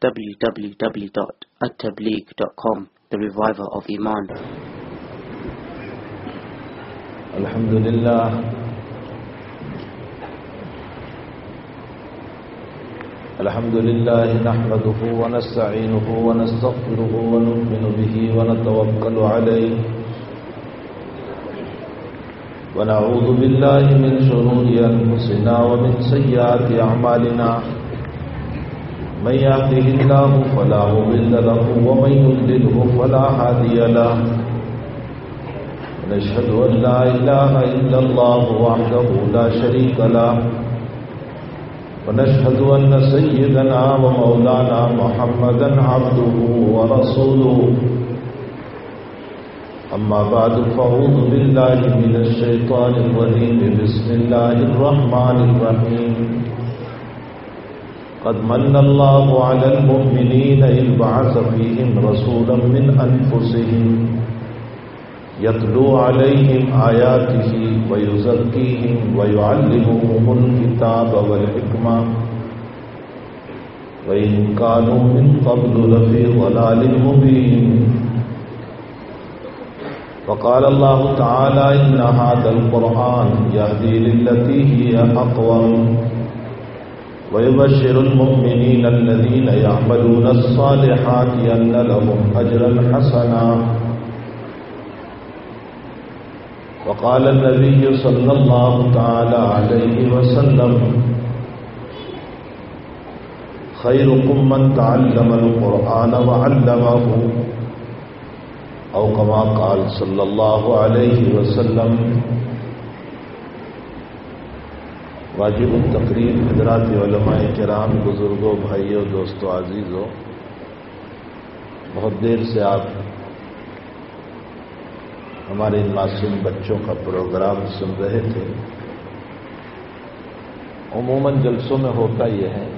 www.attableek.com The Reviver of Iman. الحمد لله الحمد لله نحمده ونستعينه ونستغفره ونؤمن به ونتوكل عليه ونعوذ بالله من شرور أنفسنا ومن سيئات أعمالنا من يهده الله فلا مضل له ومن يضلله فلا هادي له. ونشهد أن لا إله إلا الله وحده لا شريك له. ونشهد أن سيدنا ومولانا محمدا عبده ورسوله. أما بعد، فأعوذ بالله من الشيطان الرجيم. بسم الله الرحمن الرحيم. قد من الله على المؤمنين إذ بعث فيهم رسولا من أنفسهم يتلو عليهم آياته ويزكيهم ويعلمهم الكتاب والحكمة. وإن كانوا من قبل لفي ضلال مبين. وقال الله تعالى إن هذا القرآن يهدي للتي هي أقوم. ويبشر المؤمنين الذين يعملون الصالحات أن لهم أجرا حسنا. وقال النبي صلى الله تعالى عليه وسلم، خيركم من تعلم القرآن وعلمه او كما قال صلی اللہ علیہ وسلم واجب التقریب حضرات علماء کرام، بزرگوں، بھائیوں، دوستوں، عزیزوں، بہت دیر سے آپ ہمارے ان معصوم بچوں کا پروگرام سن رہے تھے۔ عموماً جلسوں میں ہوتا یہ ہے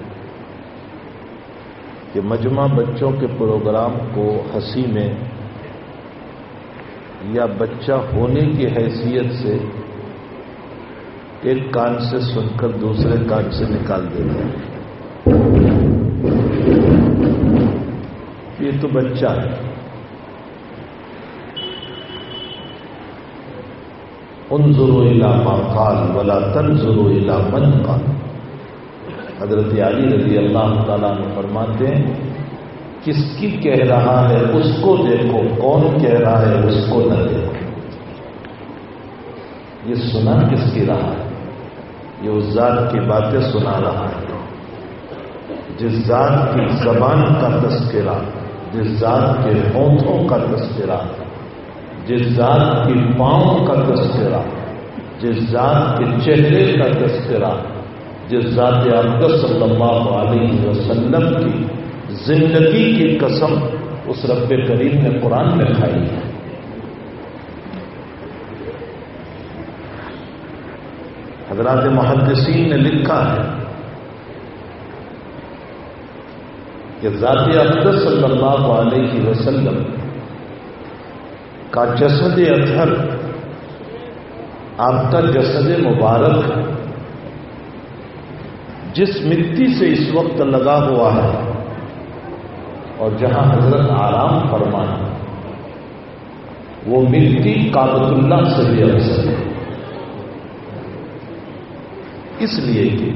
کہ مجمع بچوں کے پروگرام کو ہنسی میں یا بچہ ہونے کی حیثیت سے ایک کان سے سن کر دوسرے کان سے نکال دیتے ہیں یہ تو بچہ ہے۔ ان ضرو علامہ قال ولا تن ضرو من قال۔ حضرت علی رضی اللہ تعالیٰ نے فرماتے ہیں، کس کی کہہ رہا ہے اس کو دیکھو، کون کہہ رہا ہے اس کو نہ دیکھو۔ یہ سنا کس کی رہا ہے؟ یہ اس ذات کی باتیں سنا رہا ہے۔ جس ذات کی زبان کا تذکرہ، جس ذات کے ہونٹوں کا تذکرہ، جس ذات کی پاؤں کا تذکرہ، جس ذات کے چہرے کا تذکرہ، جس ذات اقدس صلی اللہ علیہ وسلم کی زندگی کی قسم اس رب کریم نے قرآن میں کھائی ہے۔ حضرات محدثین نے لکھا ہے کہ ذات اقدس صلی اللہ علیہ وسلم کا جسد اطہر آپ کا جسد مبارک جس مٹی سے اس وقت لگا ہوا ہے اور جہاں حضرت آرام فرمانا وہ مٹی کابت اللہ سے بھی افسر ہے۔ اس لیے کہ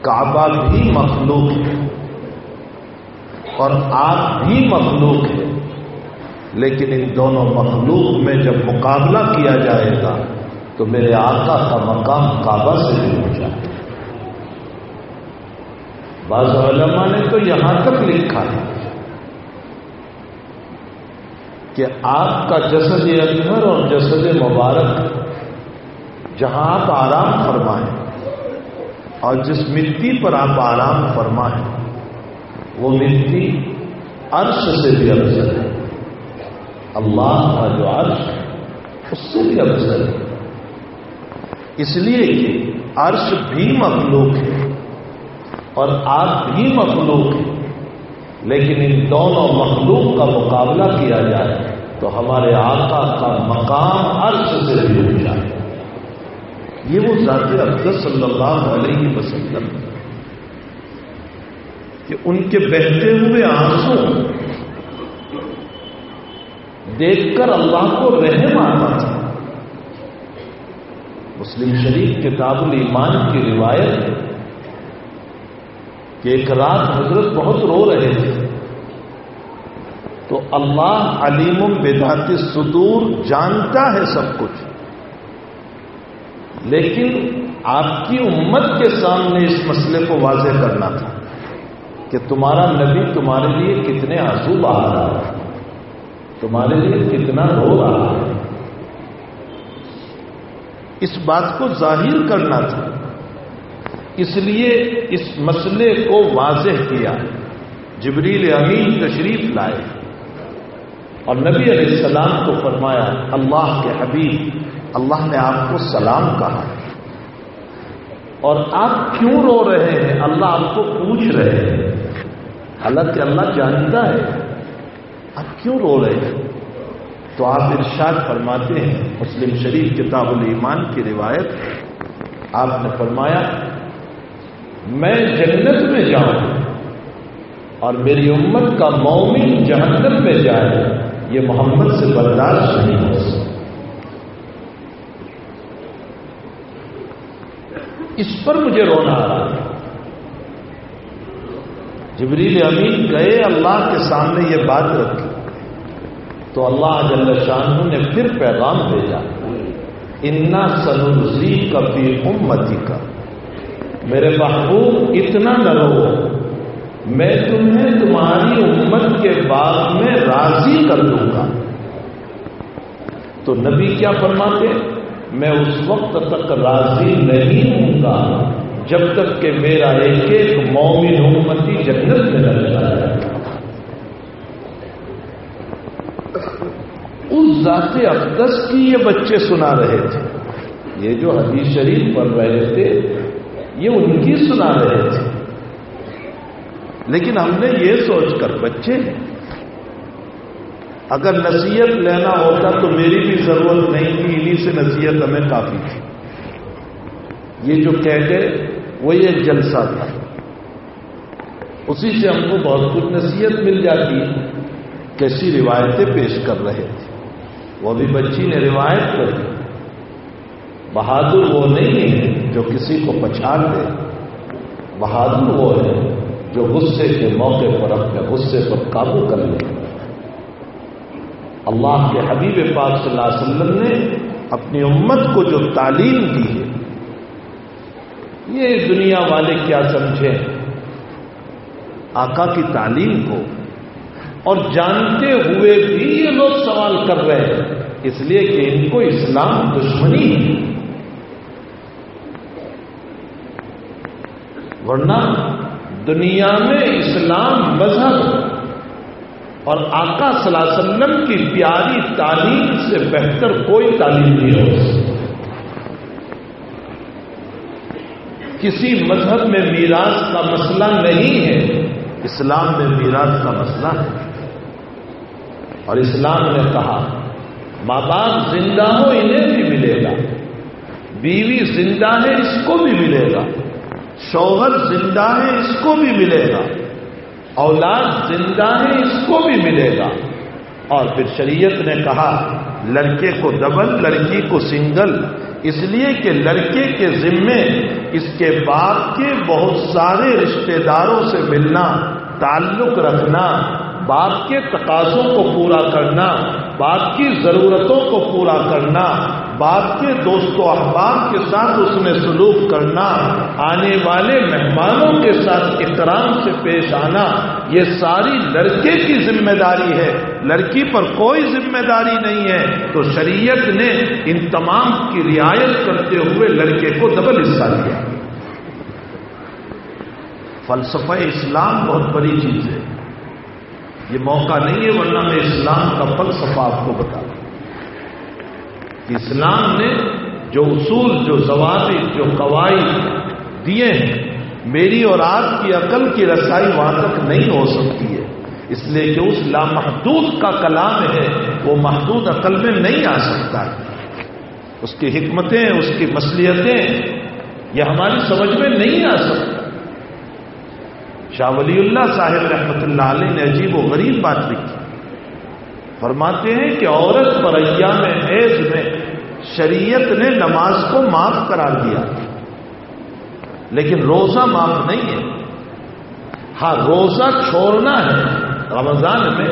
کعبہ بھی مخلوق ہے اور آپ بھی مخلوق ہے لیکن ان دونوں مخلوق میں جب مقابلہ کیا جائے گا، تو میرے آقا کا مقام کعبہ سے بھی ہو جائے گا۔ بعض علماء نے تو یہاں تک لکھا ہے کہ آپ کا جسد اکبر اور جسد مبارک، جہاں آپ آرام فرمائیں۔ اور جس مٹی پر آپ آرام فرمائیں وہ مٹی عرش سے بھی افضل ہے۔ اللہ کا جو عرش ہے، اس سے بھی افضل ہے۔ اس لیے کہ عرش بھی مخلوق ہے اور آپ بھی مخلوق ہیں، لیکن ان دونوں مخلوق کا مقابلہ کیا جائے تو ہمارے آقا کا مقام عرش سے بھی ہو جائے یہ وہ ذات اقدس صلی اللہ علیہ وسلم کہ ان کے بہتے ہوئے آنسو دیکھ کر اللہ کو رحم آتا تھا۔ مسلم شریف کتاب الایمان کی روایت ہے کہ ایک رات حضرت بہت رو رہے تھے۔ تو اللہ علیم بداتی صدور جانتا ہے سب کچھ۔ لیکن آپ کی امت کے سامنے اس مسئلے کو واضح کرنا تھا کہ تمہارا نبی تمہارے لیے کتنے آنسو بہا رہا ہے، تمہارے لیے کتنا رو رہا ہے۔ اس بات کو ظاہر کرنا تھا۔ اس لیے اس مسئلے کو واضح کیا۔ جبریل امین تشریف لائے۔ اور نبی علیہ السلام کو فرمایا، اللہ کے حبیب اللہ نے آپ کو سلام کہا اور آپ کیوں رو رہے ہیں؟ اللہ آپ کو پوچھ رہے ہیں۔ حالانکہ اللہ جانتا ہے آپ کیوں رو رہے ہیں؟ تو آپ ارشاد فرماتے ہیں، مسلم شریف کتاب الایمان کی روایت، آپ نے فرمایا، میں جنت میں جاؤں اور میری امت کا مومن جہنم میں جائے، یہ محمد سے برداشت نہیں ہو سکتا اس پر مجھے رونا آ رہا ہے۔ جبریل امین گئے اللہ کے سامنے یہ بات رکھی۔ تو اللہ جل شاہ نے پھر پیغام بھیجا۔ انا سنزی کبھی امتی کا میرے محبوب، اتنا نہ رو میں تمہیں تمہاری امت کے بعد میں راضی کر دوں گا۔ تو نبی کیا فرماتے میں اس وقت تک راضی نہیں ہوں گا جب تک کہ میرا ایک ایک مومن امتی جنت میں نہ جائے۔ اس ذات اقدس کی یہ بچے سنا رہے تھے۔ یہ جو حدیث شریف پڑھ رہے تھے، یہ ان کی سنا رہے تھے۔ لیکن ہم نے یہ سوچ کر، بچے اگر نصیحت لینا ہوتا تو میری بھی ضرورت نہیں تھی انہیں سے نصیحت ہمیں کافی تھی۔ یہ جو کہہ گئے وہ ایک جلسہ تھا۔ اسی سے ہم کو بہت کچھ نصیحت مل جاتی کیسی روایتیں پیش کر رہے تھے۔ وہ بھی بچی نے روایت کر دی۔ بہادر وہ نہیں ہے جو کسی کو پچھاڑ دے بہادر وہ ہے جو غصے کے موقع پر اپنے غصے پر قابو کر لے اللہ کے حبیب پاک صلی اللہ علیہ وسلم نے اپنی امت کو جو تعلیم دی ہے، یہ دنیا والے کیا سمجھیں؟ آقا کی تعلیم کو۔ اور جانتے ہوئے بھی یہ لوگ سوال کر رہے ہیں، اس لیے کہ ان کو اسلام دشمنی ہے۔ ورنہ دنیا میں اسلام مذہب اور آقا صلی اللہ علیہ وسلم کی پیاری تعلیم سے بہتر کوئی تعلیم نہیں ہو سکتی۔ کسی مذہب میں میراث کا مسئلہ نہیں ہے، اسلام میں میراث کا مسئلہ ہے۔ اور اسلام نے کہا، ماں باپ زندہ ہو انہیں بھی ملے گا، بیوی زندہ ہے اس کو بھی ملے گا، شوہر زندہ ہے اس کو بھی ملے گا۔ اولاد زندہ ہے اس کو بھی ملے گا۔ اور پھر شریعت نے کہا، لڑکے کو ڈبل لڑکی کو سنگل اس لیے کہ لڑکے کے ذمے اس کے باپ کے بہت سارے رشتہ داروں سے ملنا، تعلق رکھنا باپ کے تقاضوں کو پورا کرنا باپ کی ضرورتوں کو پورا کرنا باپ کے دوست و احباب کے ساتھ اس میں سلوک کرنا، آنے والے مہمانوں کے ساتھ احترام سے پیش آنا، یہ ساری لڑکے کی ذمہ داری ہے۔ لڑکی پر کوئی ذمہ داری نہیں ہے۔ تو شریعت نے ان تمام کی رعایت کرتے ہوئے لڑکے کو ڈبل حصہ دیا۔ فلسفہ اسلام بہت بڑی چیز ہے۔ یہ موقع نہیں ہے ورنہ میں اسلام کا فلسفہ آپ کو بتا دوں۔ اسلام نے جو اصول، جو ضوابط، جو قواعد دیے ہیں، میری اور آپ کی عقل کی رسائی وہاں تک نہیں ہو سکتی ہے۔ اس لیے کہ اس لامحدود کا کلام ہے، وہ محدود عقل میں نہیں آ سکتا۔ ہے اس کی حکمتیں، اس کی مصلیتیں یہ ہماری سمجھ میں نہیں آ سکتا شاہ ولی اللہ صاحب رحمت اللہ علیہ نے عجیب و غریب بات لکھی۔ فرماتے ہیں کہ عورت پر ایام حیض میں شریعت نے نماز کو معاف قرار دیا۔ لیکن روزہ معاف نہیں ہے۔ ہاں روزہ چھوڑنا ہے۔ رمضان میں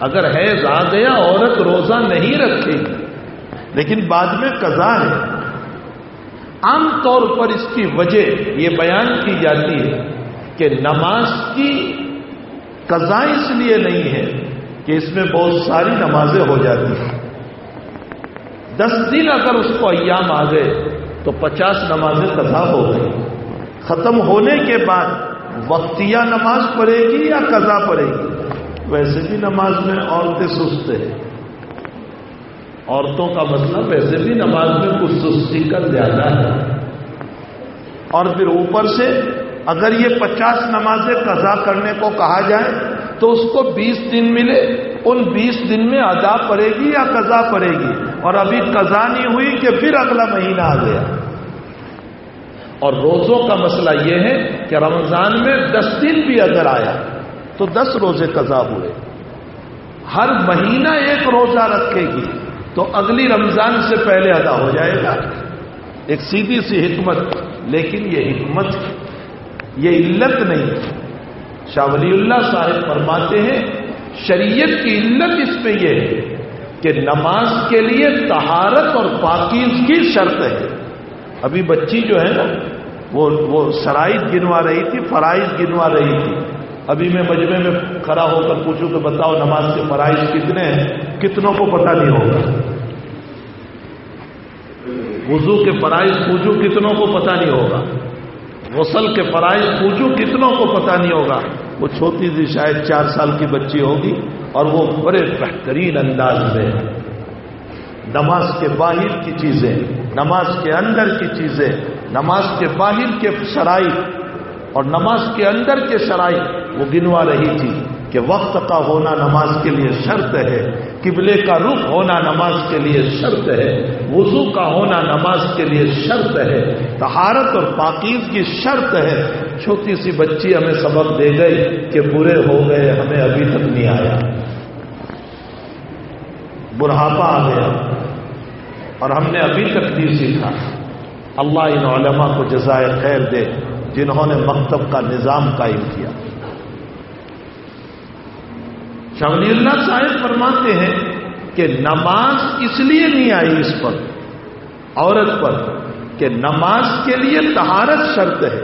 اگر حیض آ گیا، عورت روزہ نہیں رکھے گی۔ لیکن بعد میں قضا ہے۔ عام طور پر اس کی وجہ یہ بیان کی جاتی ہے کہ نماز کی قضا اس لیے نہیں ہے کہ اس میں بہت ساری نمازیں ہو جاتی ہیں۔ دس دن اگر اس کو ایام آ گئے تو پچاس نمازیں قضا ہو گئی ختم ہونے کے بعد وقتیہ نماز پڑھے گی یا قضا پڑے گی؟ ویسے بھی نماز میں عورتیں سست ہیں۔ عورتوں کا مسئلہ ویسے بھی نماز میں کچھ سستی کر زیادہ ہے۔ اور پھر اوپر سے اگر یہ پچاس نمازیں قضا کرنے کو کہا جائے تو اس کو بیس دن ملے، ان بیس دن میں ادا پڑے گی یا قضا پڑے گی؟ اور ابھی قضا نہیں ہوئی کہ پھر اگلا مہینہ آ گیا۔ اور روزوں کا مسئلہ یہ ہے کہ رمضان میں دس دن بھی اگر آیا تو دس روزے قضا ہوئے۔ ہر مہینہ ایک روزہ رکھے گی تو اگلی رمضان سے پہلے ادا ہو جائے گا۔ ایک سیدھی سی حکمت، لیکن یہ حکمت یہ علت نہیں شاہ ولی اللہ صاحب فرماتے ہیں، شریعت کی علت اس میں یہ ہے کہ نماز کے لیے تہارت اور پاکیز کی شرط ہے۔ ابھی بچی جو ہے نا، وہ وہ شرائط گنوا رہی تھی، فرائض گنوا رہی تھی۔ ابھی میں مجمے میں کھڑا ہو کر پوچھوں کہ بتاؤ نماز کے فرائض کتنے ہیں؟ کتنوں کو پتہ نہیں ہوگا۔ وضو کے فرائض پوچھو کتنوں کو پتہ نہیں ہوگا۔ غسل کے فرائض پوچھو، کتنوں کو پتہ نہیں ہوگا؟ وہ چھوٹی سی شاید چار سال کی بچی ہوگی اور وہ بڑے بہترین انداز میں نماز کے باہر کی چیزیں، نماز کے اندر کی چیزیں، نماز کے باہر کے شرائط اور نماز کے اندر کے شرائط وہ گنوا رہی تھی کہ وقت کا ہونا نماز کے لیے شرط ہے۔ قبلے کا رخ ہونا نماز کے لیے شرط ہے، وضو کا ہونا نماز کے لیے شرط ہے تہارت اور پاکیز کی شرط ہے۔ چھوٹی سی بچی ہمیں سبق دے گئی کہ برے ہو گئے، ہمیں ابھی تک نہیں آیا۔ بڑھاپا آ گیا اور ہم نے ابھی تک نہیں سیکھا۔ اللہ ان علماء کو جزائے خیر دے، جنہوں نے مکتب کا نظام قائم کیا۔ شولی اللہ صاحب فرماتے ہیں کہ نماز اس لیے نہیں آئی اس پر، عورت پر، کہ نماز کے لیے تہارت شرط ہے۔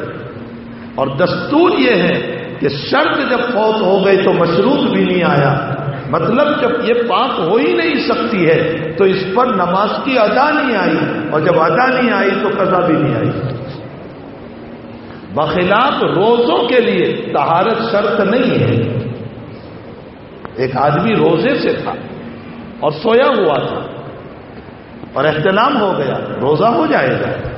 اور دستور یہ ہے کہ شرط جب فوت ہو گئی تو مشروط بھی نہیں آیا۔ مطلب جب یہ پاک ہو ہی نہیں سکتی ہے تو اس پر نماز کی ادا نہیں آئی۔ اور جب ادا نہیں آئی تو قضا بھی نہیں آئی۔ بخلاف روزوں کے لیے تہارت شرط نہیں ہے۔ ایک آدمی روزے سے تھا اور سویا ہوا تھا اور احتلام ہو گیا، روزہ ہو جائے گا۔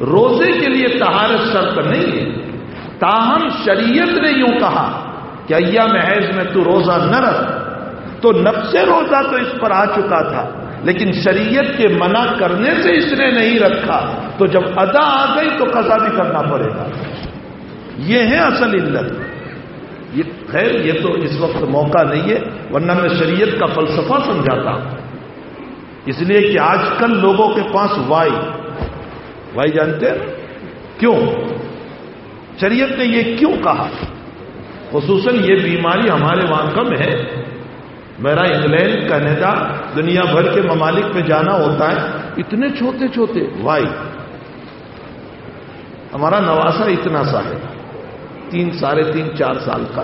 روزے کے لیے تہارت شرط نہیں ہے۔ تاہم شریعت نے یوں کہا کہ ایا محض میں تو روزہ نہ رکھ۔ تو نفس روزہ تو اس پر آ چکا تھا، لیکن شریعت کے منع کرنے سے اس نے نہیں رکھا۔ تو جب ادا آ گئی تو قضا بھی کرنا پڑے گا۔ یہ ہے اصل علت۔ یہ خیر، یہ تو اس وقت موقع نہیں ہے، ورنہ میں شریعت کا فلسفہ سمجھاتا ہوں۔ اس لیے کہ آج کل لوگوں کے پاس وائی وائی جانتے ہیں؟ کیوں؟ شریعت نے یہ کیوں کہا؟ خصوصاً یہ بیماری ہمارے وہاں کم ہے۔ میرا انگلینڈ، کینیڈا، دنیا بھر کے ممالک میں جانا ہوتا ہے۔ اتنے چھوٹے چھوٹے وائی۔ ہمارا نواسا اتنا سا ہے۔ تین ساڑھے تین چار سال کا۔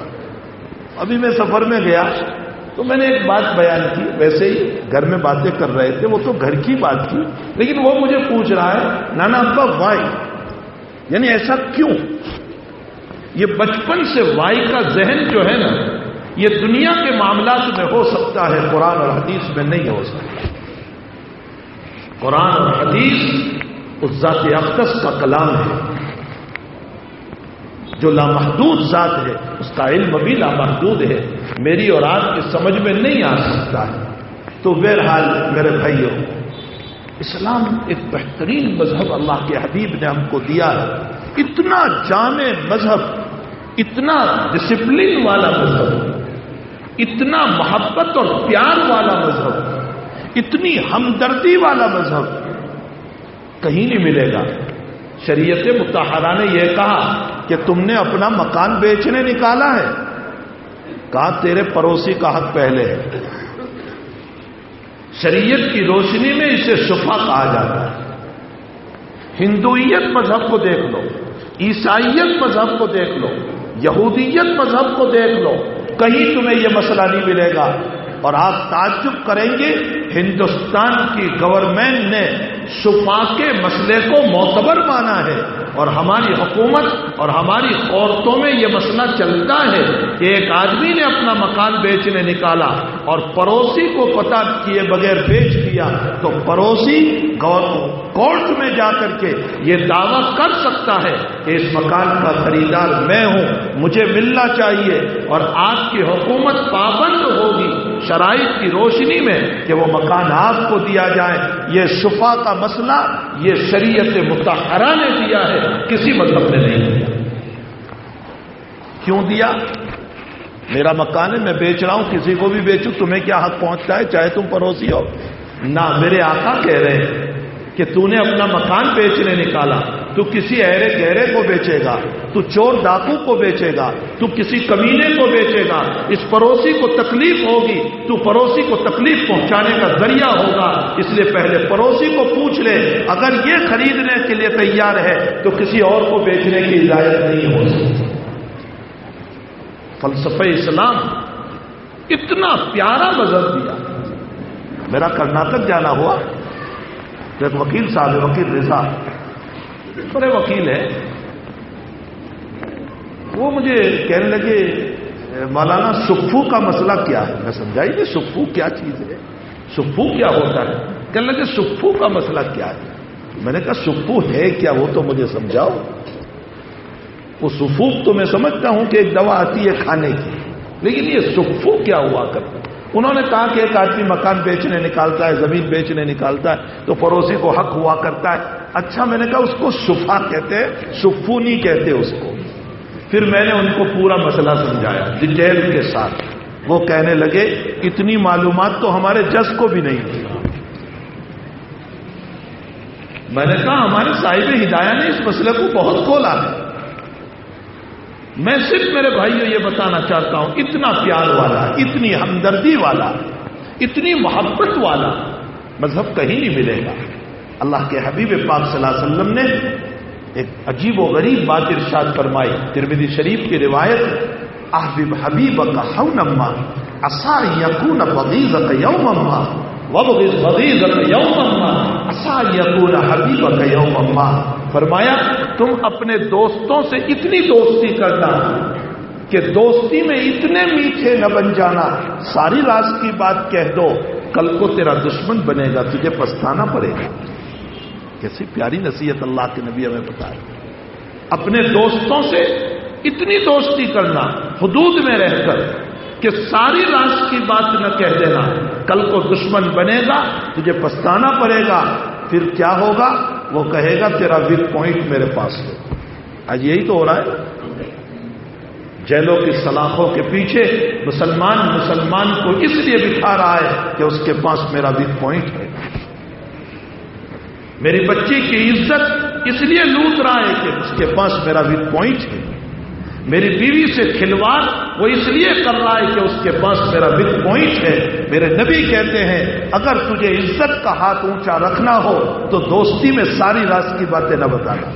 ابھی میں سفر میں گیا تو میں نے ایک بات بیان کی۔ ویسے ہی گھر میں باتیں کر رہے تھے، وہ تو گھر کی بات کی لیکن وہ مجھے پوچھ رہا ہے، نانا ابا وائی؟ یعنی ایسا کیوں؟ یہ بچپن سے وائی کا ذہن جو ہے نا، یہ دنیا کے معاملات میں ہو سکتا ہے، قرآن اور حدیث میں نہیں ہو سکتا۔ قرآن اور حدیث اس ذات اقدس کا کلام ہے۔ جو لامحدود ذات ہے، اس کا علم بھی لامحدود ہے۔ میری اور آپ کی سمجھ میں نہیں آ سکتا ہے۔ تو بہرحال میرے بھائیوں اسلام ایک بہترین مذہب اللہ کے حبیب نے ہم کو دیا ہے۔ اتنا جامع مذہب، اتنا ڈسپلن والا مذہب، اتنا محبت اور پیار والا مذہب، اتنی ہمدردی والا مذہب کہیں نہیں ملے گا۔ شریعت متحرہ نے یہ کہا کہ تم نے اپنا مکان بیچنے نکالا ہے۔ کہا تیرے پڑوسی کا حق پہلے ہے۔ شریعت کی روشنی میں اسے شفا کہا جاتا ہے۔ ہندویت مذہب کو دیکھ لو، عیسائیت مذہب کو دیکھ لو، یہودیت مذہب کو دیکھ لو، کہیں تمہیں یہ مسئلہ نہیں ملے گا۔ اور آپ تعجب کریں گے، ہندوستان کی گورنمنٹ نے شفا کے مسئلے کو معتبر مانا ہے اور ہماری حکومت اور ہماری عورتوں میں یہ مسئلہ چلتا ہے کہ ایک آدمی نے اپنا مکان بیچنے نکالا اور پڑوسی کو پتا کیے بغیر بیچ دیا تو پڑوسی کورٹ میں جا کر کے یہ دعویٰ کر سکتا ہے کہ اس مکان کا خریدار میں ہوں، مجھے ملنا چاہیے اور آپ کی حکومت پابند ہوگی۔ شرائط کی روشنی میں کہ وہ مکان آپ کو دیا جائے۔ یہ شفا کا مسئلہ، یہ شریعت متحرہ نے دیا ہے، کسی مذہب نے نہیں دیا۔ کیوں دیا؟ میرا مکان ہے، میں بیچ رہا ہوں، کسی کو بھی بیچوں، تمہیں کیا حق پہنچتا ہے؟ چاہے تم پڑوسی ہو۔ نہ، میرے آقا کہہ رہے ہیں کہ تو نے اپنا مکان بیچنے نکالا۔ تو کسی ایرے گہرے کو بیچے گا، تو چور ڈاکو کو بیچے گا، تو کسی کمینے کو بیچے گا۔ اس پڑوسی کو تکلیف ہوگی، تو پڑوسی کو تکلیف پہنچانے کا ذریعہ ہوگا۔ اس لیے پہلے پڑوسی کو پوچھ لے، اگر یہ خریدنے کے لیے تیار ہے، تو کسی اور کو بیچنے کی اجازت نہیں ہو سکتی۔ فلسفہ اسلام اتنا پیارا مذہب دیا۔ میرا کرناٹک جانا ہوا، تو ایک وکیل صاحب، وکیل رضا بڑے وکیل ہیں۔ وہ مجھے کہنے لگے، مولانا سفو کا مسئلہ کیا ہے؟ میں سمجھائی نہیں سفو کیا چیز ہے؟ سفو کیا ہوتا ہے؟ کہنے لگے سفو کا مسئلہ کیا ہے؟ میں نے کہا سفو ہے کیا؟ وہ تو مجھے سمجھاؤ۔ وہ سفوف تو میں سمجھتا ہوں کہ ایک دوا آتی ہے کھانے کی۔ لیکن یہ سفو کیا ہوا کرتا انہوں نے کہا کہ ایک آدمی مکان بیچنے نکالتا ہے، زمین بیچنے نکالتا ہے، تو پڑوسی کو حق ہوا کرتا ہے۔ اچھا میں نے کہا اس کو شفا کہتے ہیں شفو نہیں کہتے اس کو۔ پھر میں نے ان کو پورا مسئلہ سمجھایا، ڈیٹیل کے ساتھ۔ وہ کہنے لگے، اتنی معلومات تو ہمارے جس کو بھی نہیں تھی۔ میں نے کہا، ہمارے صاحب ہدایہ نے اس مسئلے کو بہت کھولا ہے۔ میں صرف میرے بھائیوں یہ بتانا چاہتا ہوں، اتنا پیار والا، اتنی ہمدردی والا، اتنی محبت والا مذہب کہیں نہیں ملے گا۔ اللہ کے حبیب پاک صلی اللہ علیہ وسلم نے ایک عجیب و غریب بات ارشاد فرمائی۔ ترمیدی شریف کی روایت احبیب حبیب کا نما اصا یقون بغیزت یوم اما بغیزت یوم اما اصا یقون حبیب کا یوم اما فرمایا، تم اپنے دوستوں سے اتنی دوستی کرنا کہ دوستی میں اتنے میٹھے نہ بن جانا۔ ساری راز کی بات کہہ دو، کل کو تیرا دشمن بنے گا، تجھے پچھتانا پڑے گا۔ کیسی پیاری نصیحت اللہ کے نبی ہمیں بتایا اپنے دوستوں سے اتنی دوستی کرنا، حدود میں رہ کر کہ ساری راز کی بات نہ کہہ دینا، کل کو دشمن بنے گا، تجھے پچھتانا پڑے گا، پھر کیا ہوگا؟ وہ کہے گا، تیرا ویک پوائنٹ میرے پاس ہے۔ آج یہی تو ہو رہا ہے۔ جیلوں کی سلاخوں کے پیچھے مسلمان مسلمان کو اس لیے بٹھا رہا ہے کہ اس کے پاس میرا ویک پوائنٹ ہے۔ میری بچی کی عزت اس لیے لوٹ رہا ہے کہ اس کے پاس میرا ویک پوائنٹ ہے۔ میری بیوی سے کھلواڑ وہ اس لیے کر رہا ہے کہ اس کے پاس میرا وک پوائنٹ ہے۔ میرے نبی کہتے ہیں، اگر تجھے عزت کا ہاتھ اونچا رکھنا ہو تو دوستی میں ساری راز کی باتیں نہ بتانا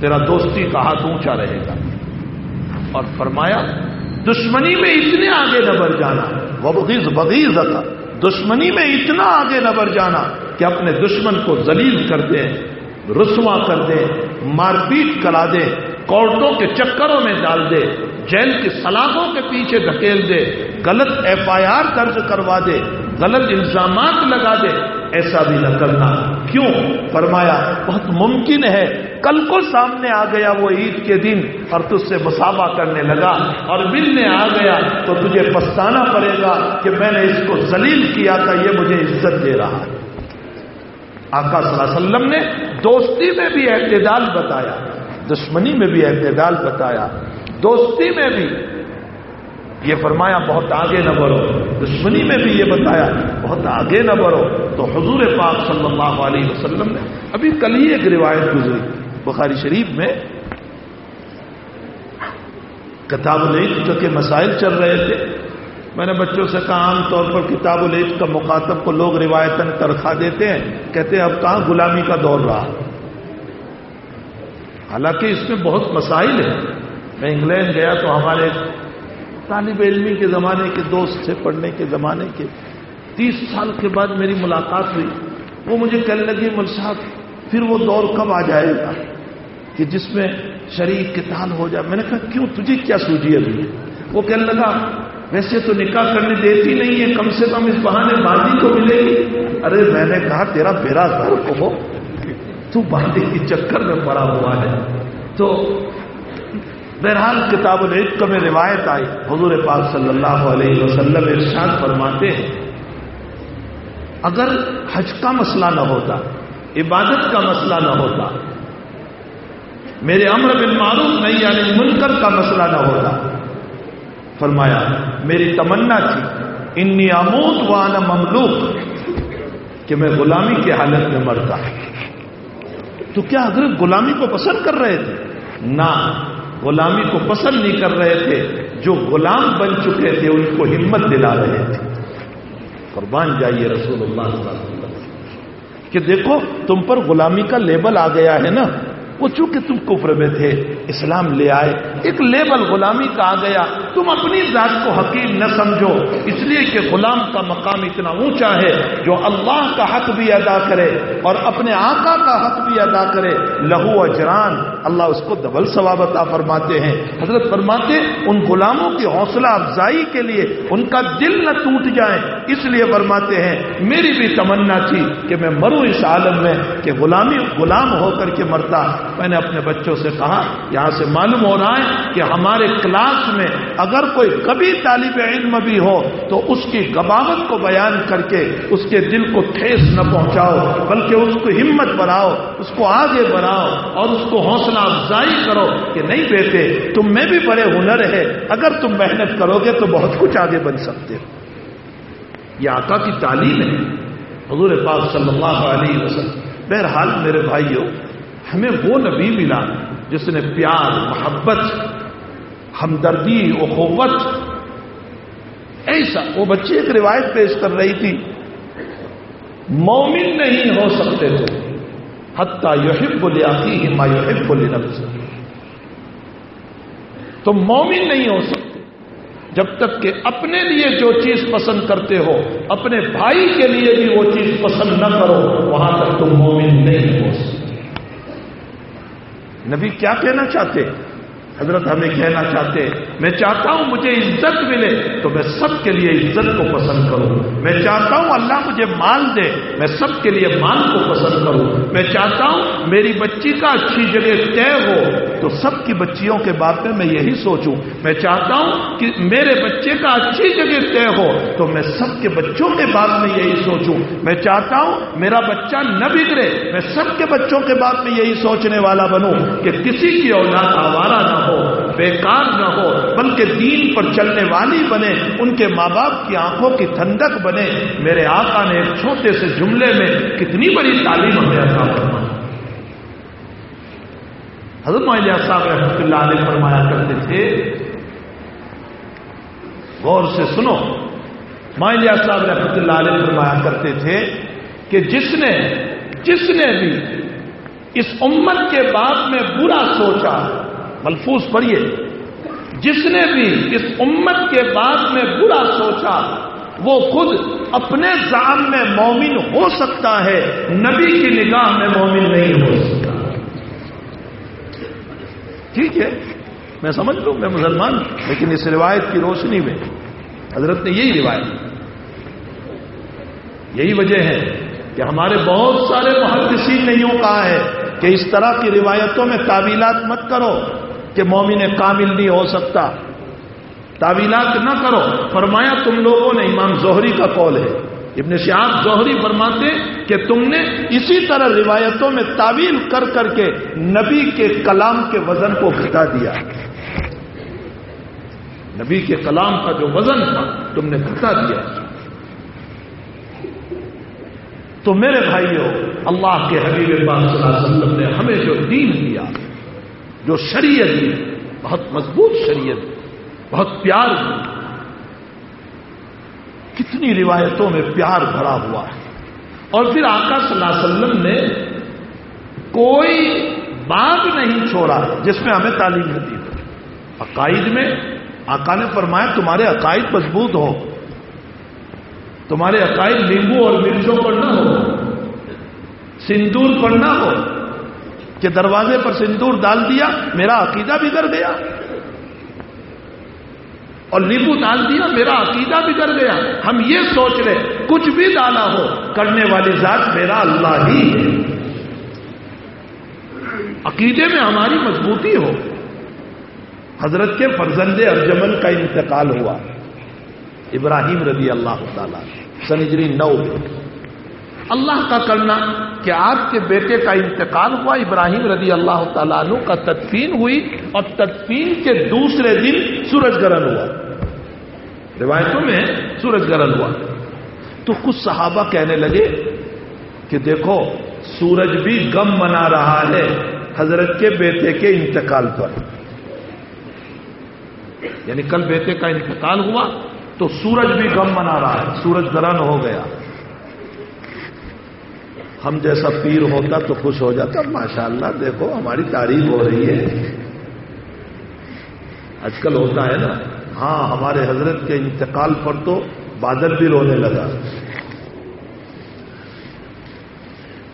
تیرا دوستی کا ہاتھ اونچا رہے گا۔ اور فرمایا، دشمنی میں اتنے آگے نہ بڑھ جانا۔ وہ بغیز بغیز دشمنی میں اتنا آگے نہ بڑھ جانا۔ کہ اپنے دشمن کو ذلیل کر دیں رسوا کر دیں، مار پیٹ کرا دیں، کورٹوں کے چکروں میں ڈال دے جیل کی سلاخوں کے پیچھے دھکیل دے غلط ایف آئی آر درج کروا دے غلط الزامات لگا دے ایسا بھی نہ کرنا۔ کیوں؟ فرمایا، بہت ممکن ہے۔ کل کو سامنے آ گیا وہ عید کے دن اور تجھ سے مسافہ کرنے لگا اور ملنے آ گیا تو تجھے پچھتانا پڑے گا کہ میں نے اس کو ذلیل کیا تھا، یہ مجھے عزت دے رہا ہے۔ آقا صلی اللہ علیہ وسلم نے دوستی میں بھی اعتدال بتایا، دشمنی میں بھی اعتدال بتایا، دوستی میں بھی۔ یہ فرمایا، بہت آگے نہ بڑھو۔ دشمنی میں بھی یہ بتایا، بہت آگے نہ بڑھو۔ تو حضور پاک صلی اللہ علیہ وسلم نے، ابھی کل ہی ایک روایت گزری، بخاری شریف میں۔ کتاب العید کے مسائل چل رہے تھے۔ میں نے بچوں سے کہا عام طور پر کتاب العید کا مخاطب کو لوگ روایتاً ترخا دیتے ہیں، کہتے ہیں اب کہاں غلامی کا دور رہا؟ حالانکہ اس میں بہت مسائل ہیں۔ میں انگلینڈ گیا تو ہمارے طالب علمی کے زمانے کے دوست سے پڑھنے کے زمانے کے۔ تیس سال کے بعد میری ملاقات ہوئی۔ وہ مجھے کہنے لگی مل صاحب، پھر وہ دور کب آ جائے گا؟ کہ جس میں شریک کتاب ہو جائے۔ میں نے کہا، کیوں؟ تجھے کیا سوجی ابھی؟ وہ کہنے لگا ویسے تو نکاح کرنے دیتی نہیں ہے، کم سے کم اس بہانے بازی کو ملے گی۔ ارے، میں نے کہا، تیرا بیرا گھر کو تو بازی کی چکر میں پڑا ہوا ہے۔ تو بہرحال کتاب العید میں روایت آئی۔ حضور پاک صلی اللہ علیہ وسلم ارشاد فرماتے ہیں، اگر حج کا مسئلہ نہ ہوتا، عبادت کا مسئلہ نہ ہوتا، میرے امر بن معروف نہیں یعنی منکر کا مسئلہ نہ ہوتا۔ فرمایا میری تمنا تھی، انی آمود وانا مملوک، کہ میں غلامی کی حالت میں مرتا تو کیا حضرت غلامی کو پسند کر رہے تھے؟ نہ، غلامی کو پسند نہیں کر رہے تھے۔ جو غلام بن چکے تھے، ان کو ہمت دلا رہے تھے۔ قربان جائیے رسول اللہ صلی اللہ علیہ وسلم۔ کہ دیکھو، تم پر غلامی کا لیبل آ گیا ہے نا۔ وہ چونکہ تم کفر میں تھے، اسلام لے آئے، ایک لیبل غلامی کا آ گیا۔ تم اپنی ذات کو حقیق نہ سمجھو، اس لیے کہ غلام کا مقام اتنا اونچا ہے جو اللہ کا حق بھی ادا کرے اور اپنے آقا کا حق بھی ادا کرے۔ لہو اجران، اللہ اس کو دبل ثواب عطا فرماتے ہیں۔ حضرت فرماتے، ان غلاموں کی حوصلہ افزائی کے لیے ان کا دل نہ ٹوٹ جائے۔ اس لیے فرماتے ہیں، میری بھی تمنا تھی کہ میں مروں اس عالم میں کہ غلامی، غلام ہو کر کے مرتا۔ میں نے اپنے بچوں سے کہا، یہاں سے معلوم ہو رہا ہے کہ ہمارے کلاس میں اگر کوئی کبھی طالب علم بھی ہو تو اس کی گباوت کو بیان کر کے اس کے دل کو ٹھیس نہ پہنچاؤ، بلکہ اس کو ہمت بڑھاؤ اس کو آگے بڑھاؤ اور اس کو حوصلہ افزائی کرو کہ نہیں بیٹے، تم میں بھی بڑے ہنر ہے، اگر تم محنت کرو گے تو بہت کچھ آگے بن سکتے۔ ہو یہ آقا کی تعلیم ہے۔ حضور پاک صلی اللہ علیہ وسلم۔ بہرحال میرے بھائیوں ہمیں وہ نبی ملا جس نے پیار، محبت، ہمدردی، اخوت، ایسا، وہ بچے ایک روایت پیش کر رہی تھی، مومن نہیں ہو سکتے تھے حتہ یوہب بولے آتی ہی ما یوہب بولے نفس تو مومن نہیں ہو سکتے، جب تک کہ اپنے لیے جو چیز پسند کرتے ہو، اپنے بھائی کے لیے بھی وہ چیز پسند نہ کرو، وہاں تک تم مومن نہیں ہو سکتے۔ نبی کیا کہنا چاہتے؟ حضرت ہمیں کہنا چاہتے؟ میں چاہتا ہوں مجھے عزت ملے تو میں سب کے لیے عزت کو پسند کروں۔ میں چاہتا ہوں اللہ مجھے مال دے، میں سب کے لیے مال کو پسند کروں۔ میں چاہتا ہوں میری بچی کا اچھی جگہ طے ہو، تو سب کی بچیوں کے بات میں میں یہی سوچوں۔ میں چاہتا ہوں کہ میرے بچے کا اچھی جگہ طے ہو، تو میں سب کے بچوں کے بات میں یہی سوچوں۔ میں چاہتا ہوں میرا بچہ نہ بگڑے، میں سب کے بچوں کے بات میں یہی سوچنے والا بنوں کہ کسی کی اولاد آوارہ نہ ہو۔ بیکار نہ ہو، بلکہ دین پر چلنے والی بنے، ان کے ماں باپ کی آنکھوں کی ٹھنڈک بنے۔ میرے آقا نے ایک چھوٹے سے جملے میں کتنی بڑی تعلیم ہمیں عطا فرمائی۔ حضرت معلیہ صاحب رحمۃ اللہ علیہ فرمایا کرتے تھے، غور سے سنو۔ معلیہ صاحب رحمۃ اللہ علیہ فرمایا کرتے تھے کہ جس نے جس نے بھی اس امت کے بعد میں برا سوچا ملفوظ پڑھیے۔ جس نے بھی اس امت کے بعد میں برا سوچا، وہ خود اپنے زام میں مومن ہو سکتا ہے، نبی کی نگاہ میں مومن نہیں ہو سکتا۔ ٹھیک ہے، میں سمجھ لوں، میں مسلمان لیکن اس روایت کی روشنی میں حضرت نے یہی روایت یہی وجہ ہے کہ ہمارے بہت سارے محدثین نے یوں کہا ہے کہ اس طرح کی روایتوں میں تعویلات مت کرو۔ کہ مومن کامل نہیں ہو سکتا۔ تعویلات نہ کرو۔ فرمایا، تم لوگوں نے، امام زہری کا قول ہے۔ ابن شہاب زہری فرماتے کہ تم نے اسی طرح روایتوں میں تعویل کر کر کے نبی کے کلام کے وزن کو گھٹا دیا۔ نبی کے کلام کا جو وزن تھا، تم نے گھٹا دیا۔ تو میرے بھائیوں اللہ کے حبیب پاک صلی اللہ علیہ وسلم نے ہمیں جو دین دیا جو شریعت دی، بہت مضبوط شریعت بہت پیار دی۔ کتنی روایتوں میں پیار بھرا ہوا ہے۔ اور پھر آقا صلی اللہ علیہ وسلم نے کوئی بات نہیں چھوڑا جس میں ہمیں تعلیم ہوتی ہو عقائد میں آقا نے فرمایا، تمہارے عقائد مضبوط ہو تمہارے عقائد نیمبو اور مرچوں پر نہ ہو سندور پر نہ ہو کہ دروازے پر سندور ڈال دیا، میرا عقیدہ بگڑ گیا۔ اور نیمبو ڈال دیا، میرا عقیدہ بگڑ گیا۔ ہم یہ سوچ رہے کچھ بھی ڈالا ہو، کرنے والی ذات میرا اللہ ہی ہے۔ عقیدے میں ہماری مضبوطی ہو۔ حضرت کے فرزند ارجمن کا انتقال ہوا، ابراہیم رضی اللہ تعالیٰ سنجری نو اللہ کا کرنا کہ آپ کے بیٹے کا انتقال ہوا، ابراہیم رضی اللہ تعالیٰ عنہ کا تدفین ہوئی اور تدفین کے دوسرے دن سورج گرہن ہوا۔ روایتوں میں سورج گرہن ہوا۔ تو کچھ صحابہ کہنے لگے کہ دیکھو، سورج بھی غم منا رہا ہے حضرت کے بیٹے کے انتقال پر۔ یعنی کل بیٹے کا انتقال ہوا تو سورج بھی غم منا رہا ہے، سورج گرہن ہو گیا۔ ہم جیسا پیر ہوتا تو خوش ہو جاتا ماشاء اللہ دیکھو، ہماری تعریف ہو رہی ہے۔ آج کل ہوتا ہے نا ہاں ہمارے حضرت کے انتقال پر تو بادل بھی رونے لگا۔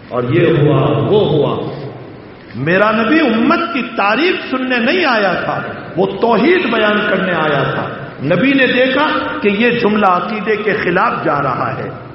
اور یہ ہوا، وہ ہوا۔ میرا نبی امت کی تعریف سننے نہیں آیا تھا، وہ توحید بیان کرنے آیا تھا۔ نبی نے دیکھا کہ یہ جملہ عقیدے کے خلاف جا رہا ہے۔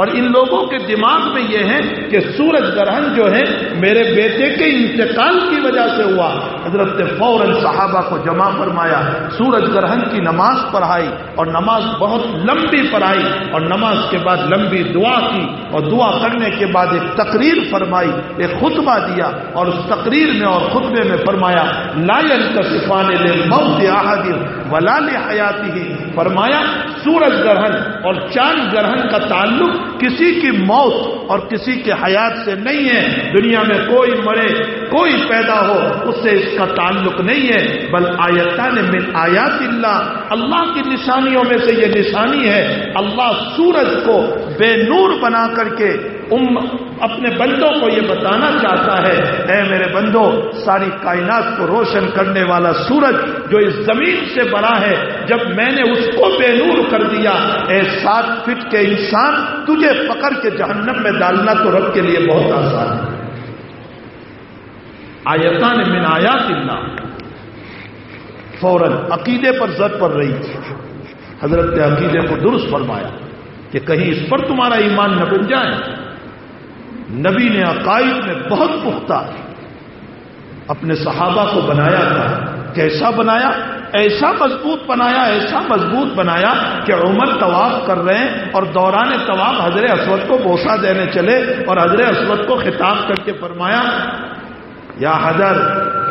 اور ان لوگوں کے دماغ میں یہ ہے کہ سورج گرہن جو ہے میرے بیٹے کے انتقال کی وجہ سے ہوا۔ حضرت نے فوراً صحابہ کو جمع فرمایا، سورج گرہن کی نماز پڑھائی اور نماز بہت لمبی پڑھائی اور نماز کے بعد لمبی دعا کی اور دعا کرنے کے بعد ایک تقریر فرمائی، ایک خطبہ دیا اور اس تقریر میں اور خطبے میں فرمایا لائن کا سفانے لے موت آہدر ولال حیاتی فرمایا، سورج گرہن اور چاند گرہن کا تعلق کسی کی موت اور کسی کے حیات سے نہیں ہے۔ دنیا میں کوئی مرے، کوئی پیدا ہو، اس سے اس کا تعلق نہیں ہے۔ بل آیتا نے من آیات اللہ۔ اللہ کی نشانیوں میں سے یہ نشانی ہے۔ اللہ سورج کو بے نور بنا کر کے ام اپنے بندوں کو یہ بتانا چاہتا ہے، اے میرے بندوں ساری کائنات کو روشن کرنے والا سورج جو اس زمین سے بڑا ہے، جب میں نے اس کو بے نور کر دیا، اے سات فٹ کے انسان، تجھے پکڑ کے جہنم میں ڈالنا تو رب کے لیے بہت آسان ہے۔ آیتا نے من آیات اللہ۔ فوراً عقیدے پر زد پڑ رہی۔ تھی حضرت نے عقیدے کو درست فرمایا کہ کہیں اس پر تمہارا ایمان نہ بن جائے۔ نبی نے عقائد میں بہت پختہ اپنے صحابہ کو بنایا تھا۔ کیسا بنایا؟ ایسا مضبوط بنایا، ایسا مضبوط بنایا کہ عمر طواف کر رہے ہیں اور دوران طواف حضرت اسود کو بوسا دینے چلے اور حضرت اسود کو خطاب کر کے فرمایا، یا حضر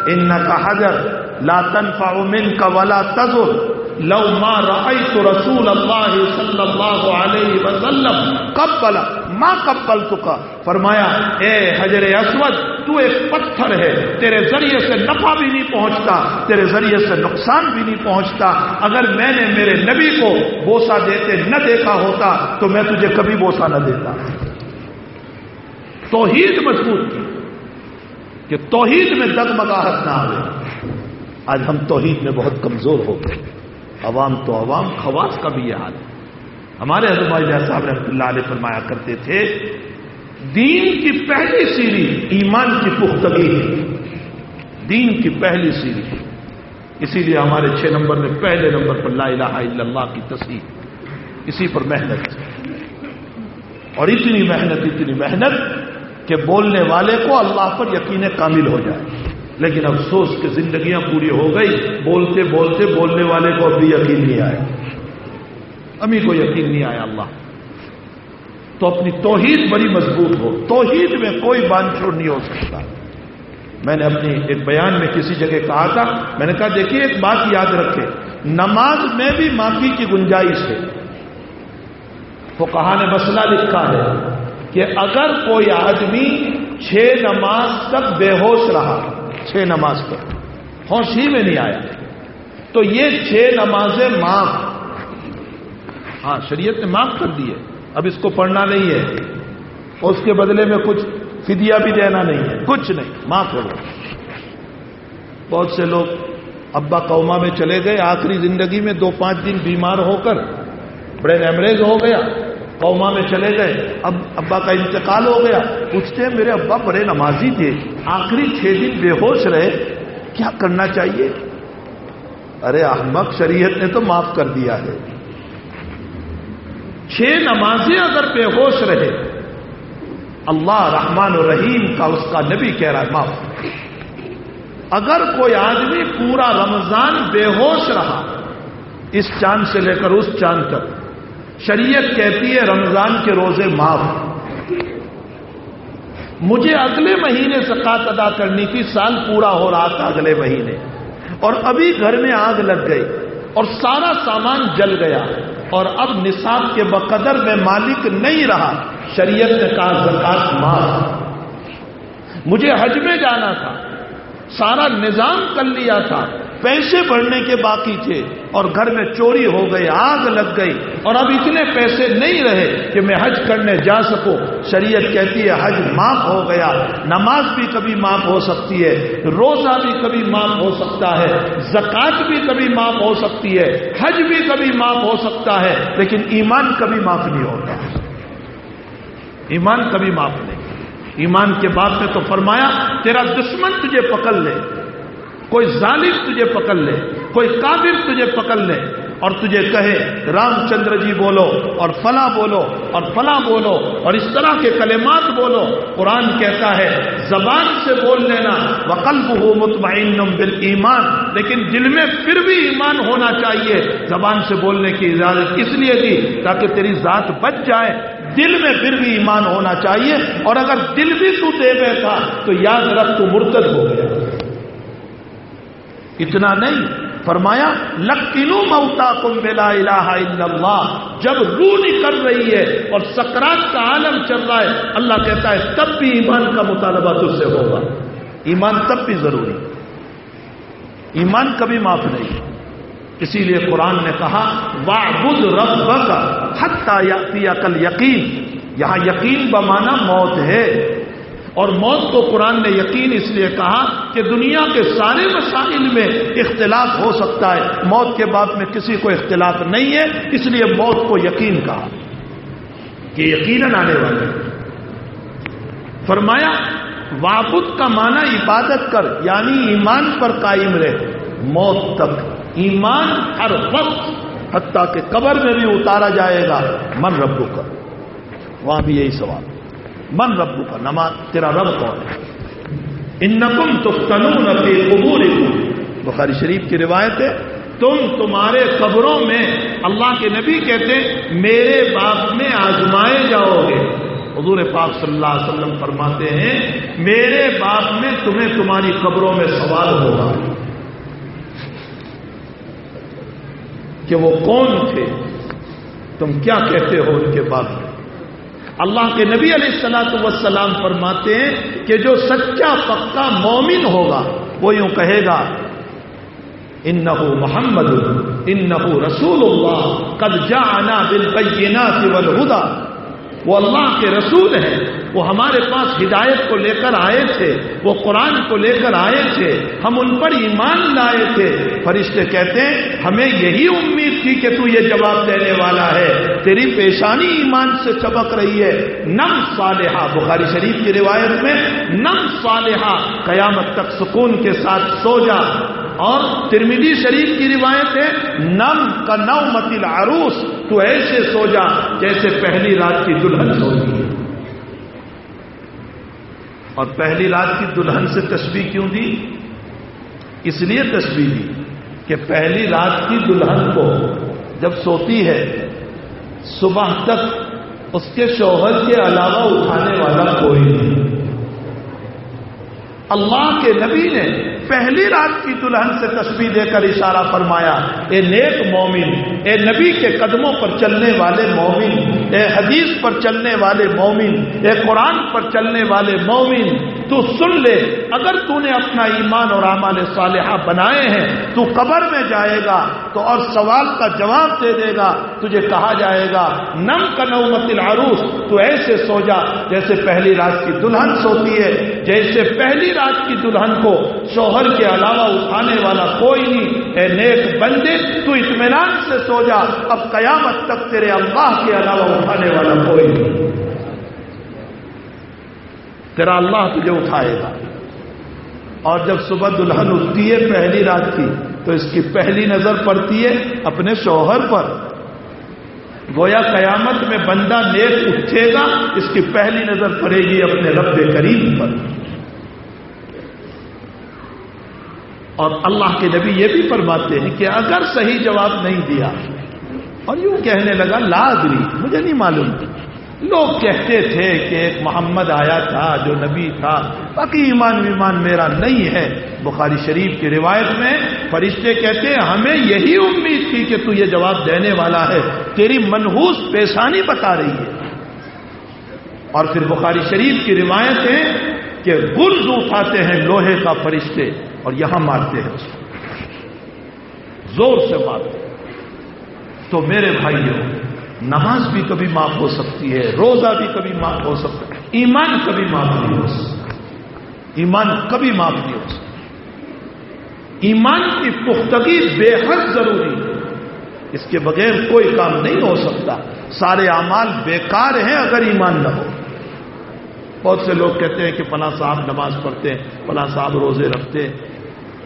ان کا حضر لاتن فاؤمن کا ولا تزر لو ما رأيت رسول اللہ صلی اللہ علیہ وسلم قبل، ما قبل کا فرمایا، اے حجر اسود، تو ایک پتھر ہے، تیرے ذریعے سے نفع بھی نہیں پہنچتا، تیرے ذریعے سے نقصان بھی نہیں پہنچتا۔ اگر میں نے میرے نبی کو بوسا دیتے نہ دیکھا ہوتا، تو میں تجھے کبھی بوسا نہ دیتا۔ توحید مضبوط کی کہ توحید میں دگمگاہٹ نہ آئے آج ہم توحید میں بہت کمزور ہو گئے۔ عوام تو عوام، خواص کا بھی یہ حال ہے۔ ہمارے حضرت صاحب رحمۃ اللہ علیہ فرمایا کرتے تھے، دین کی پہلی سیڑھی ایمان کی پختگی ہے۔ دین کی پہلی سیڑھی اسی لیے ہمارے چھ نمبر میں پہلے نمبر پر لا الہ الا اللہ کی تصحیح، اسی پر محنت اور اتنی محنت اتنی محنت کہ بولنے والے کو اللہ پر یقین کامل ہو جائے۔ لیکن افسوس کہ زندگیاں پوری ہو گئی، بولتے بولتے بولنے والے کو ابھی یقین نہیں آیا۔ امی کو یقین نہیں آیا اللہ۔ تو اپنی توحید بڑی مضبوط ہو۔ توحید میں کوئی بان چھوڑ نہیں ہو سکتا۔ میں نے اپنی ایک بیان میں کسی جگہ کہا تھا، میں نے کہا، دیکھیے، ایک بات یاد رکھے نماز میں بھی معافی کی گنجائش ہے۔ وہ کہا نے مسئلہ لکھا ہے کہ اگر کوئی آدمی چھ نماز تک بے ہوش رہا چھ نماز پر ہوش ہی میں نہیں آیا تو یہ چھ نمازیں معاف۔ ہاں شریعت نے معاف کر دی ہے۔ اب اس کو پڑھنا نہیں ہے۔ اس کے بدلے میں کچھ فدیہ بھی دینا نہیں ہے۔ کچھ نہیں، معاف کرو بہت سے لوگ ابا قوما میں چلے گئے۔ آخری زندگی میں دو پانچ دن بیمار ہو کر، برین ایمریج ہو گیا۔ قوما میں چلے گئے۔ اب ابا کا انتقال ہو گیا۔ پوچھتے ہیں، میرے ابا بڑے نمازی تھے۔ آخری چھ دن بے ہوش رہے۔ کیا کرنا چاہیے؟ ارے، احمد شریعت نے تو معاف کر دیا ہے۔ چھ نمازیں اگر بے ہوش رہے، اللہ رحمان الرحیم کا اس کا نبی کہہ رہا ہے، معاف۔ اگر کوئی آدمی پورا رمضان بے ہوش رہا، اس چاند سے لے کر اس چاند تک شریعت کہتی ہے رمضان کے روزے معاف۔ مجھے اگلے مہینے زکات ادا کرنی تھی، سال پورا ہو رہا تھا اگلے مہینے۔ اور ابھی گھر میں آگ لگ گئی اور سارا سامان جل گیا۔ اور اب نصاب کے بقدر میں مالک نہیں رہا۔ شریعت نے کہا زکات مار مجھے حج میں جانا تھا، سارا نظام کر لیا تھا، پیسے بڑھنے کے باقی تھے۔ اور گھر میں چوری ہو گئی، آگ لگ گئی۔ اور اب اتنے پیسے نہیں رہے کہ میں حج کرنے جا سکوں۔ شریعت کہتی ہے، حج معاف ہو گیا۔ نماز بھی کبھی معاف ہو سکتی ہے، روزہ بھی کبھی معاف ہو سکتا ہے زکات بھی کبھی معاف ہو سکتی ہے، حج بھی کبھی معاف ہو سکتا ہے، لیکن ایمان کبھی معاف نہیں ہوتا۔ ایمان کبھی معاف نہیں۔ ایمان کے بعد میں تو فرمایا، تیرا دشمن تجھے پکڑ لے، کوئی ظالم تجھے پکڑ لے۔ کوئی کافر تجھے پکڑ لے اور تجھے کہے رام چندر جی بولو اور فلاں بولو اور فلاں بولو اور اس طرح کے کلمات بولو۔ قرآن کہتا ہے، زبان سے بول لینا وقلب ہو مطمئن بال ایمان لیکن دل میں پھر بھی ایمان ہونا چاہیے۔ زبان سے بولنے کی اجازت اس لیے دی تاکہ تیری ذات بچ جائے۔ دل میں پھر بھی ایمان ہونا چاہیے۔ اور اگر دل بھی تو دے تھا تو یاد رکھ تو مرتد ہو گیا۔ اتنا نہیں۔ فرمایا لکینو موتا کم بلا الہ الا اللہ جب روح نکل رہی ہے اور سکرات کا عالم چل رہا ہے، اللہ کہتا ہے، تب بھی ایمان کا مطالبہ تجھ سے ہوگا۔ ایمان تب بھی ضروری۔ ایمان کبھی معاف نہیں۔ اسی لیے قرآن نے کہا واہ رب کا حتہ یا کل یقین یہاں یقین بمانا موت ہے۔ اور موت کو قرآن نے یقین اس لیے کہا کہ دنیا کے سارے مسائل میں اختلاف ہو سکتا ہے۔ موت کے بعد میں کسی کو اختلاف نہیں ہے، اس لیے موت کو یقین کہا کہ یقیناً آنے والے فرمایا وابد کا معنی عبادت کر یعنی ایمان پر قائم رہے موت تک۔ ایمان ہر وقت، حتیٰ کہ قبر میں بھی اتارا جائے گا۔ من ربو کا وہاں بھی یہی سوال۔ من ربو کا نماز تیرا رب کون ہے؟ ان نقم تو قانون قبور بخاری شریف کی روایت ہے، تم تمہارے قبروں میں اللہ کے نبی کہتے میرے باپ میں آزمائے جاؤ گے حضور پاک صلی اللہ علیہ وسلم فرماتے ہیں، میرے باپ میں تمہیں تمہاری قبروں میں سوال ہوگا۔ کہ وہ کون تھے؟ تم کیا کہتے ہو ان کے بارے میں؟ اللہ کے نبی علیہ السلاۃ وسلام فرماتے ہیں کہ جو سچا پکا مومن ہوگا، وہ یوں کہے گا ان محمد ان رسول اللہ، قد جانا دل والہدا وہ اللہ کے رسول ہیں۔ وہ ہمارے پاس ہدایت کو لے کر آئے تھے، وہ قرآن کو لے کر آئے تھے، ہم ان پر ایمان لائے تھے۔ فرشتے کہتے ہیں، ہمیں یہی امید تھی کہ تو یہ جواب دینے والا ہے۔ تیری پیشانی ایمان سے چمک رہی ہے۔ نم صالحہ، بخاری شریف کی روایت میں، نم صالحہ، قیامت تک سکون کے ساتھ سو جا۔ اور ترمیدی شریف کی روایت ہے، نم کا نو متل عروس تو ایسے سو جا جیسے پہلی رات کی دلہن سو ہے اور پہلی رات کی دلہن سے تسبیح کیوں دی؟ اس لیے تسبیح دی کہ پہلی رات کی دلہن کو جب سوتی ہے، صبح تک اس کے شوہر کے علاوہ اٹھانے والا کوئی نہیں۔ اللہ کے نبی نے پہلی رات کی دلہن سے تسبیح دے کر اشارہ فرمایا، اے نیک مومن اے نبی کے قدموں پر چلنے والے مومن، اے حدیث پر چلنے والے مومن، اے قرآن پر چلنے والے مومن تو سن لے، اگر تو نے اپنا ایمان اور اعمال صالحہ بنائے ہیں، تو قبر میں جائے گا، تو اور سوال کا جواب دے دے گا، تجھے کہا جائے گا، نم کا نومت العروس، تو ایسے سو جا جیسے پہلی رات کی دلہن سوتی ہے، جیسے پہلی رات کی دلہن کو شوہر کے علاوہ اٹھانے والا کوئی نہیں۔ اے نیک بندے، تو اطمینان سے سو جا، اب قیامت تک تیرے اللہ کے علاوہ اٹھانے والا کوئی نہیں۔ تیرا اللہ تجھے اٹھائے گا۔ اور جب صبح دلہن اٹھتی ہے پہلی رات کی، تو اس کی پہلی نظر پڑتی ہے اپنے شوہر پر۔ گویا قیامت میں بندہ نیک اٹھے گا، اس کی پہلی نظر پڑے گی اپنے رب کریم پر۔ اور اللہ کے نبی یہ بھی فرماتے ہیں کہ اگر صحیح جواب نہیں دیا، اور یوں کہنے لگا لادری مجھے نہیں معلوم۔ لوگ کہتے تھے کہ ایک محمد آیا تھا جو نبی تھا، باقی ایمان ویمان میرا نہیں ہے۔ بخاری شریف کی روایت میں فرشتے کہتے ہیں، ہمیں یہی امید تھی کہ تو یہ جواب دینے والا ہے۔ تیری منحوس پیشانی بتا رہی ہے۔ اور پھر بخاری شریف کی روایت ہے کہ گلز اٹھاتے ہیں لوہے کا فرشتے اور یہاں مارتے ہیں۔ اس کو زور سے مارتے ہیں۔ تو میرے بھائیوں نماز بھی کبھی معاف ہو سکتی ہے، روزہ بھی کبھی معاف ہو سکتا ہے، ایمان کبھی معاف نہیں ہو سکتا۔ ایمان کبھی معاف نہیں ہو سکتا۔ ایمان کی پختگی بے حد ضروری ہے۔ اس کے بغیر کوئی کام نہیں ہو سکتا۔ سارے اعمال بیکار ہیں اگر ایمان نہ ہو۔ بہت سے لوگ کہتے ہیں کہ فلاں صاحب نماز پڑھتے ہیں، فلاں صاحب روزے رکھتے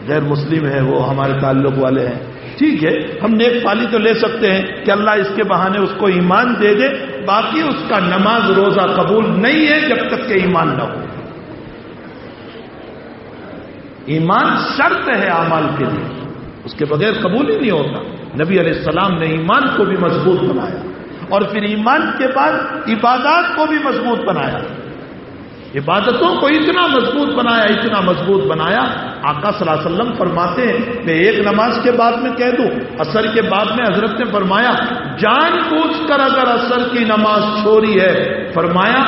غیر مسلم ہے وہ، ہمارے تعلق والے ہیں۔ ٹھیک ہے، ہم نیک پالی تو لے سکتے ہیں کہ اللہ اس کے بہانے اس کو ایمان دے دے، باقی اس کا نماز روزہ قبول نہیں ہے جب تک کہ ایمان نہ ہو۔ ایمان شرط ہے اعمال کے لیے۔ اس کے بغیر قبول ہی نہیں ہوتا۔ نبی علیہ السلام نے ایمان کو بھی مضبوط بنایا اور پھر ایمان کے بعد عبادات کو بھی مضبوط بنایا۔ عبادتوں کو اتنا مضبوط بنایا، اتنا مضبوط بنایا، آقا صلی اللہ علیہ وسلم فرماتے ہیں، میں ایک نماز کے بعد میں کہہ دوں اثر کے بعد میں حضرت نے فرمایا، جان بوجھ کر اگر اثر کی نماز چھوڑی ہے، فرمایا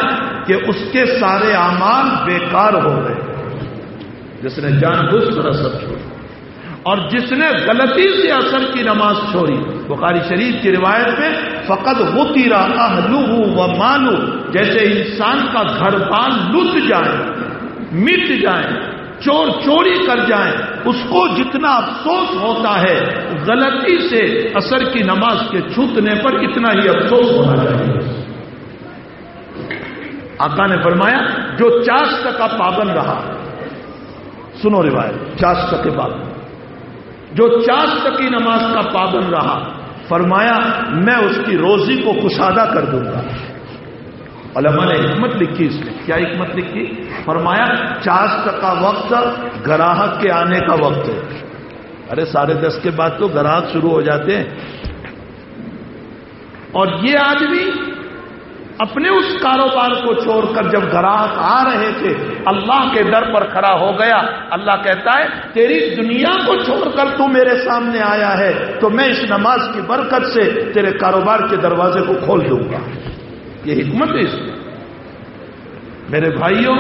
کہ اس کے سارے اعمال بیکار ہو گئے۔ جس نے جان بوجھ کر اثر چھوڑی۔ اور جس نے غلطی سے اثر کی نماز چھوڑی۔ بخاری شریف کی روایت میں فقط وہ تیرا اہلو و مانو جیسے انسان کا گھر بال لٹ جائے، مٹ جائے، چور چوری کر جائیں اس کو جتنا افسوس ہوتا ہے، غلطی سے اثر کی نماز کے چھوٹنے پر اتنا ہی افسوس ہونا چاہیے۔ آقا نے فرمایا، جو چاش کا پابند رہا۔ سنو روایت، چاش کے پابند جو چاش کی نماز کا پابند رہا، فرمایا، میں اس کی روزی کو کشادہ کر دوں گا۔ علماء نے حکمت لکھی اس میں۔ کیا حکمت لکھی؟ فرمایا چاش کا وقت گراہک کے آنے کا وقت ہے۔ ارے، ساڑھے دس کے بعد تو گراہک شروع ہو جاتے ہیں۔ اور یہ آدمی اپنے اس کاروبار کو چھوڑ کر جب گراہک آ رہے تھے، اللہ کے در پر کھڑا ہو گیا۔ اللہ کہتا ہے، تیری دنیا کو چھوڑ کر تو میرے سامنے آیا ہے، تو میں اس نماز کی برکت سے تیرے کاروبار کے دروازے کو کھول دوں گا۔ یہ حکمت ہے اس میں میرے بھائیوں،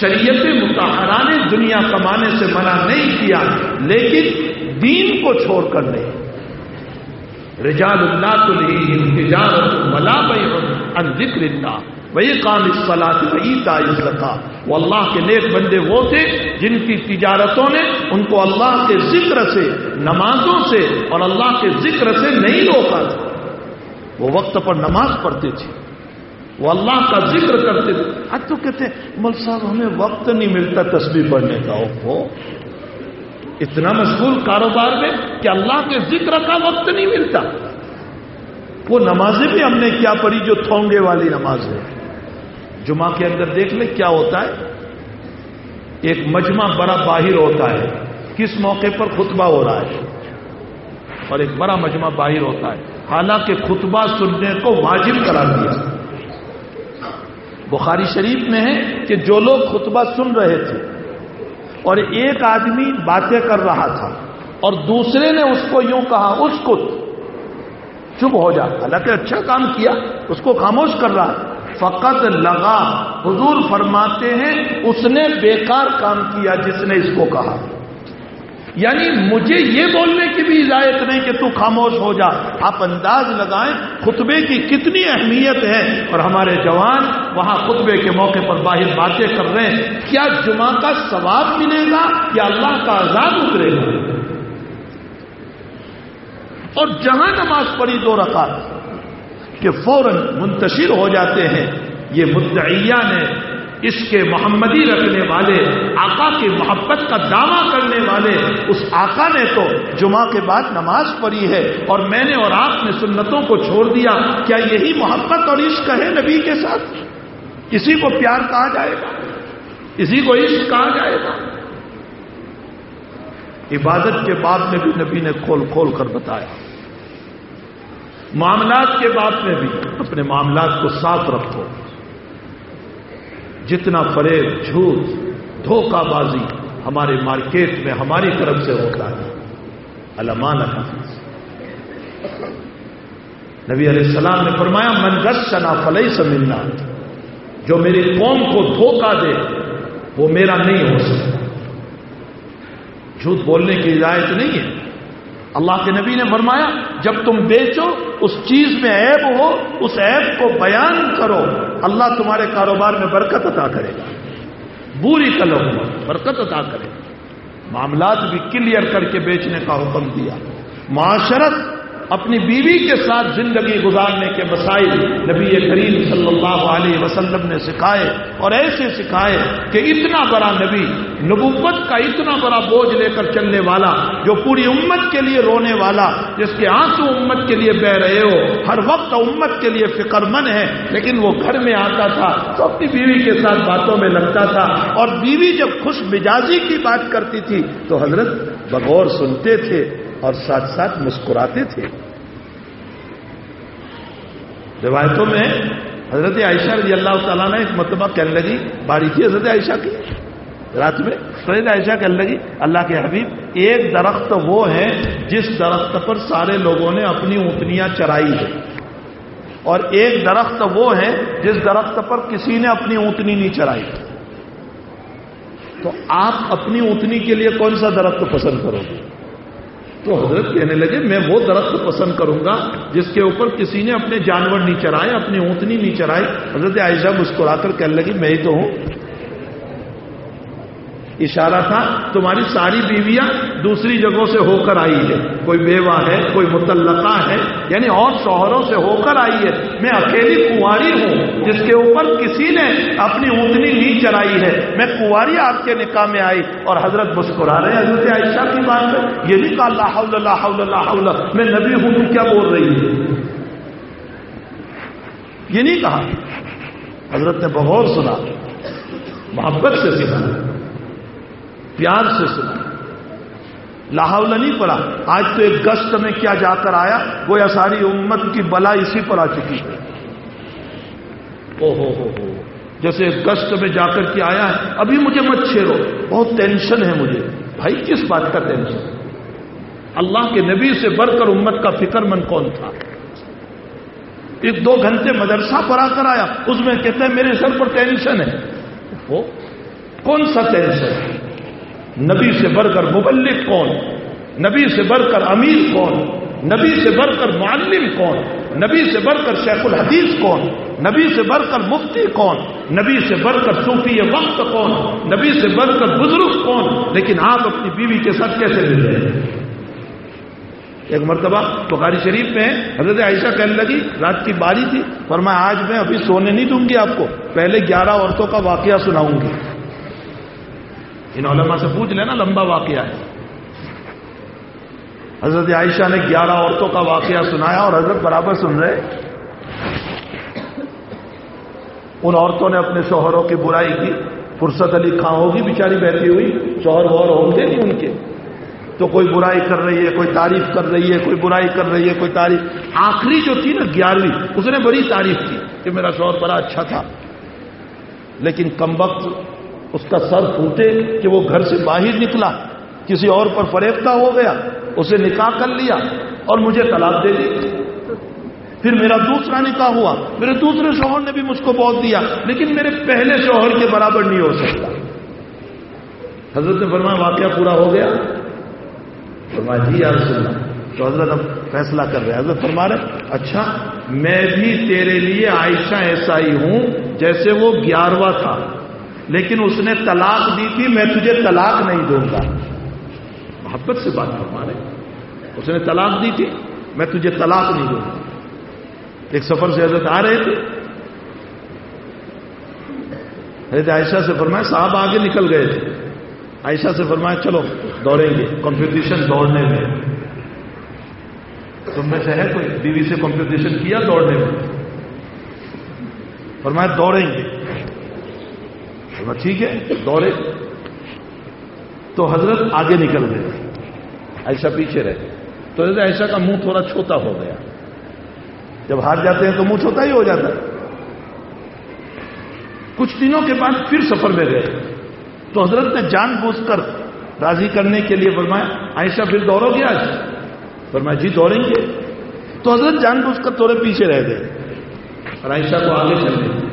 شریعت متحرہ نے دنیا کمانے سے منع نہیں کیا، لیکن دین کو چھوڑ کر نہیں۔ رجال اللہ تو نہیں ملا ان ذکر اللہ. وہی کام اس صلاح عیتا کا وہ اللہ کے نیک بندے وہ تھے جن کی تجارتوں نے ان کو اللہ کے ذکر سے، نمازوں سے اور اللہ کے ذکر سے نہیں روکا تھا. وہ وقت پر نماز پڑھتے تھے. وہ اللہ کا ذکر کرتے تھے. اب تو کہتے مل صاحب، ہمیں وقت نہیں ملتا تصویر پڑھنے کا. وہ اتنا مشغول کاروبار میں کہ اللہ کے ذکر کا وقت نہیں ملتا۔ وہ نمازیں بھی ہم نے کیا پڑھی جو تھونگے والی نماز ہے۔ جمعہ کے اندر دیکھ لیں کیا ہوتا ہے۔ ایک مجمع بڑا باہر ہوتا ہے۔ کس موقع پر خطبہ ہو رہا ہے؟ اور ایک بڑا مجمع باہر ہوتا ہے۔ حالانکہ خطبہ سننے کو واجب کرا دیا۔ بخاری شریف میں ہے کہ جو لوگ خطبہ سن رہے تھے اور ایک آدمی باتیں کر رہا تھا اور دوسرے نے اس کو یوں کہا اس کو چپ ہو جا۔ حالانکہ اچھا کام کیا، اس کو خاموش کر رہا۔ فقط لگا حضور فرماتے ہیں، اس نے بیکار کام کیا جس نے اس کو کہا۔ یعنی مجھے یہ بولنے کی بھی اجازت نہیں کہ تو خاموش ہو جا۔ آپ انداز لگائیں خطبے کی کتنی اہمیت ہے اور ہمارے جوان وہاں خطبے کے موقع پر باہر باتیں کر رہے ہیں۔ کیا جمعہ کا ثواب ملے گا؟ یا اللہ کا عذاب اترے گا؟ اور جہاں نماز پڑھی دو رکعت کہ فوراً منتشر ہو جاتے ہیں، یہ مدعیہ نے اس کے محمدی رکھنے والے، آقا کی محبت کا دعویٰ کرنے والے، اس آقا نے تو جمعہ کے بعد نماز پڑھی ہے اور میں نے اور آپ نے سنتوں کو چھوڑ دیا۔ کیا یہی محبت اور عشق ہے نبی کے ساتھ؟ اسی کو پیار کہا جائے گا۔ اسی کو عشق کہا جائے گا۔ عبادت کے بعد میں بھی نبی نے کھول کھول کر بتایا۔ معاملات کے بعد میں بھی اپنے معاملات کو صاف رکھو۔ جتنا فریب جھوٹ، دھوکہ بازی ہمارے مارکیٹ میں ہماری طرف سے ہوتا ہے۔ علمان حافظ۔ نبی علیہ السلام نے فرمایا، من رس فلئی سے ملنا جو میری قوم کو دھوکہ دے، وہ میرا نہیں ہو سکتا۔ جھوٹ بولنے کی اجازت نہیں ہے۔ اللہ کے نبی نے فرمایا، جب تم بیچو، اس چیز میں عیب ہو، اس عیب کو بیان کرو۔ اللہ تمہارے کاروبار میں برکت عطا کرے۔ گا بری کلو برکت عطا کرے۔ گا معاملات بھی کلیئر کر کے بیچنے کا حکم دیا۔ معاشرت اپنی بیوی کے ساتھ زندگی گزارنے کے مسائل نبی کریم صلی اللہ علیہ وسلم نے سکھائے اور ایسے سکھائے کہ اتنا بڑا نبی، نبوت کا اتنا بڑا بوجھ لے کر چلنے والا، جو پوری امت کے لیے رونے والا، جس کے آنسو امت کے لیے بہ رہے ہو، ہر وقت امت کے لیے فکر مند ہے، لیکن وہ گھر میں آتا تھا، تو اپنی بیوی کے ساتھ باتوں میں لگتا تھا، اور بیوی جب خوش مزاجی کی بات کرتی تھی، تو حضرت بغور سنتے تھے اور ساتھ ساتھ مسکراتے تھے۔ روایتوں میں حضرت عائشہ رضی اللہ تعالیٰ نے ایک مرتبہ کہنے لگی، باری تھی حضرت عائشہ کی۔ رات میں حضرت عائشہ کہنے لگی، اللہ کے حبیب، ایک درخت وہ ہے جس درخت پر سارے لوگوں نے اپنی اونٹنیاں چرائی ہے اور ایک درخت وہ ہے جس درخت پر کسی نے اپنی اونٹنی نہیں چرائی۔ تو آپ اپنی اونٹنی کے لیے کون سا درخت پسند کرو گے؟ تو حضرت کہنے لگے، میں وہ درخت پسند کروں گا جس کے اوپر کسی نے اپنے جانور نہیں چرائے، اپنی اونتنی نہیں چرائی حضرت عائشہ مسکرا کر کہنے لگی میں ہی تو ہوں. اشارہ تھا، تمہاری ساری بیویاں دوسری جگہوں سے ہو کر آئی ہے کوئی بیوہ ہے، کوئی متعلقہ ہے یعنی اور شوہروں سے ہو کر آئی ہے۔ میں اکیلی کنواری ہوں، جس کے اوپر کسی نے اپنی اونتنی نہیں چرائی ہے۔ میں کنواری آپ کے نکاح میں آئی اور حضرت مسکرا رہے ہیں۔ حضرت عائشہ کی بات ہے، یہ نہیں کہا اللہ حول اللہ حول اللہ حول۔ میں نبی ہوں، تو کیا بول رہی ہے یہ نہیں کہا۔ حضرت نے بہت سنا، محبت سے سکھا پیار سے سنا۔ لاہور نہیں پڑا آج تو ایک گشت میں کیا جا کر آیا، گویا ساری امت کی بلا اسی پر آ چکی۔ ہے او ہو ہو ہو۔ جیسے گشت میں جا کر کے آیا ہے، ابھی مجھے مت چھیڑو۔ بہت ٹینشن ہے مجھے۔ بھائی، کس بات کا ٹینشن؟ اللہ کے نبی سے بڑھ کر امت کا فکر مند کون تھا؟ ایک دو گھنٹے مدرسہ پڑھا کر آیا۔ اس میں کہتے ہیں میرے سر پر ٹینشن ہے۔ وہ کون سا ٹینشن؟ ہے نبی سے بڑھ کر مبلک کون؟ نبی سے بڑھ کر امیر کون؟ نبی سے بڑھ کر معلم کون؟ نبی سے بڑھ کر شیخ الحدیث کون؟ نبی سے بڑھ کر مفتی کون؟ نبی سے بڑھ کر صوفی وقت کون؟ نبی سے بڑھ کر بزرگ کون؟ لیکن آپ اپنی بیوی کے ساتھ کیسے مل رہے ہیں؟ ایک مرتبہ بخاری شریف میں حضرت عائشہ کہنے لگی، رات کی باری تھی پر میں آج میں ابھی سونے نہیں دوں گی آپ کو، پہلے گیارہ عورتوں کا واقعہ سناؤں گی۔ ان علماء سے پوچھ لینا، لمبا واقعہ ہے۔ حضرت عائشہ نے گیارہ عورتوں کا واقعہ سنایا اور حضرت برابر سن رہے۔ ان عورتوں نے اپنے شوہروں کی برائی کی، فرصت علی خاں ہوگی، بیچاری بہتی ہوئی، شوہر وہر ہوں گے نہیں ان کے۔ تو کوئی برائی کر رہی ہے، کوئی تعریف کر رہی ہے، کوئی برائی کر رہی ہے، کوئی تعریف۔ آخری جو تھی نا، گیارہویں، اس نے بڑی تعریف کی کہ میرا شوہر بڑا اچھا تھا۔ لیکن کم وقت اس کا سر پھوٹے کہ وہ گھر سے باہر نکلا، کسی اور پر فریفتہ ہو گیا، اسے نکاح کر لیا اور مجھے طلاق دے دی۔ پھر میرا دوسرا نکاح ہوا۔ میرے دوسرے شوہر نے بھی مجھ کو بہت دیا، لیکن میرے پہلے شوہر کے برابر نہیں ہو سکتا۔ حضرت نے فرمایا، واقعہ پورا ہو گیا۔ فرمایا جی یار سننا تو حضرت اب فیصلہ کر رہے حضرت فرما رہے اچھا میں بھی تیرے لیے عائشہ ایسا ہی ہوں جیسے وہ گیارہواں تھا۔ لیکن اس نے طلاق دی تھی، میں تجھے طلاق نہیں دوں گا۔ محبت سے بات فرما رہے اس نے طلاق دی تھی، میں تجھے طلاق نہیں دوں گا۔ ایک سفر سے حضرت آ رہے تھے۔ حضرت عائشہ سے فرمایا، صاحب آگے نکل گئے تھے۔ عائشہ سے فرمایا، چلو دوڑیں گے کمپٹیشن دوڑنے میں۔ تم میں سے ہے کوئی بیوی سے کمپٹیشن کیا دوڑنے میں؟ فرمایا، دوڑیں گے۔ ٹھیک ہے، دوڑے۔ تو حضرت آگے نکل گئے۔ عائشہ پیچھے رہے۔ تو حضرت عائشہ کا منہ تھوڑا چھوٹا ہو گیا۔ جب ہار جاتے ہیں تو منہ چھوٹا ہی ہو جاتا۔ ہے کچھ دنوں کے بعد پھر سفر میں گئے۔ تو حضرت نے جان بوجھ کر راضی کرنے کے لیے فرمایا، عائشہ پھر دوڑو گے آج؟ فرمایا جی دوڑیں گے۔ تو حضرت جان بوجھ کر تھوڑے پیچھے رہ گئے۔ اور عائشہ کو آگے چل گئے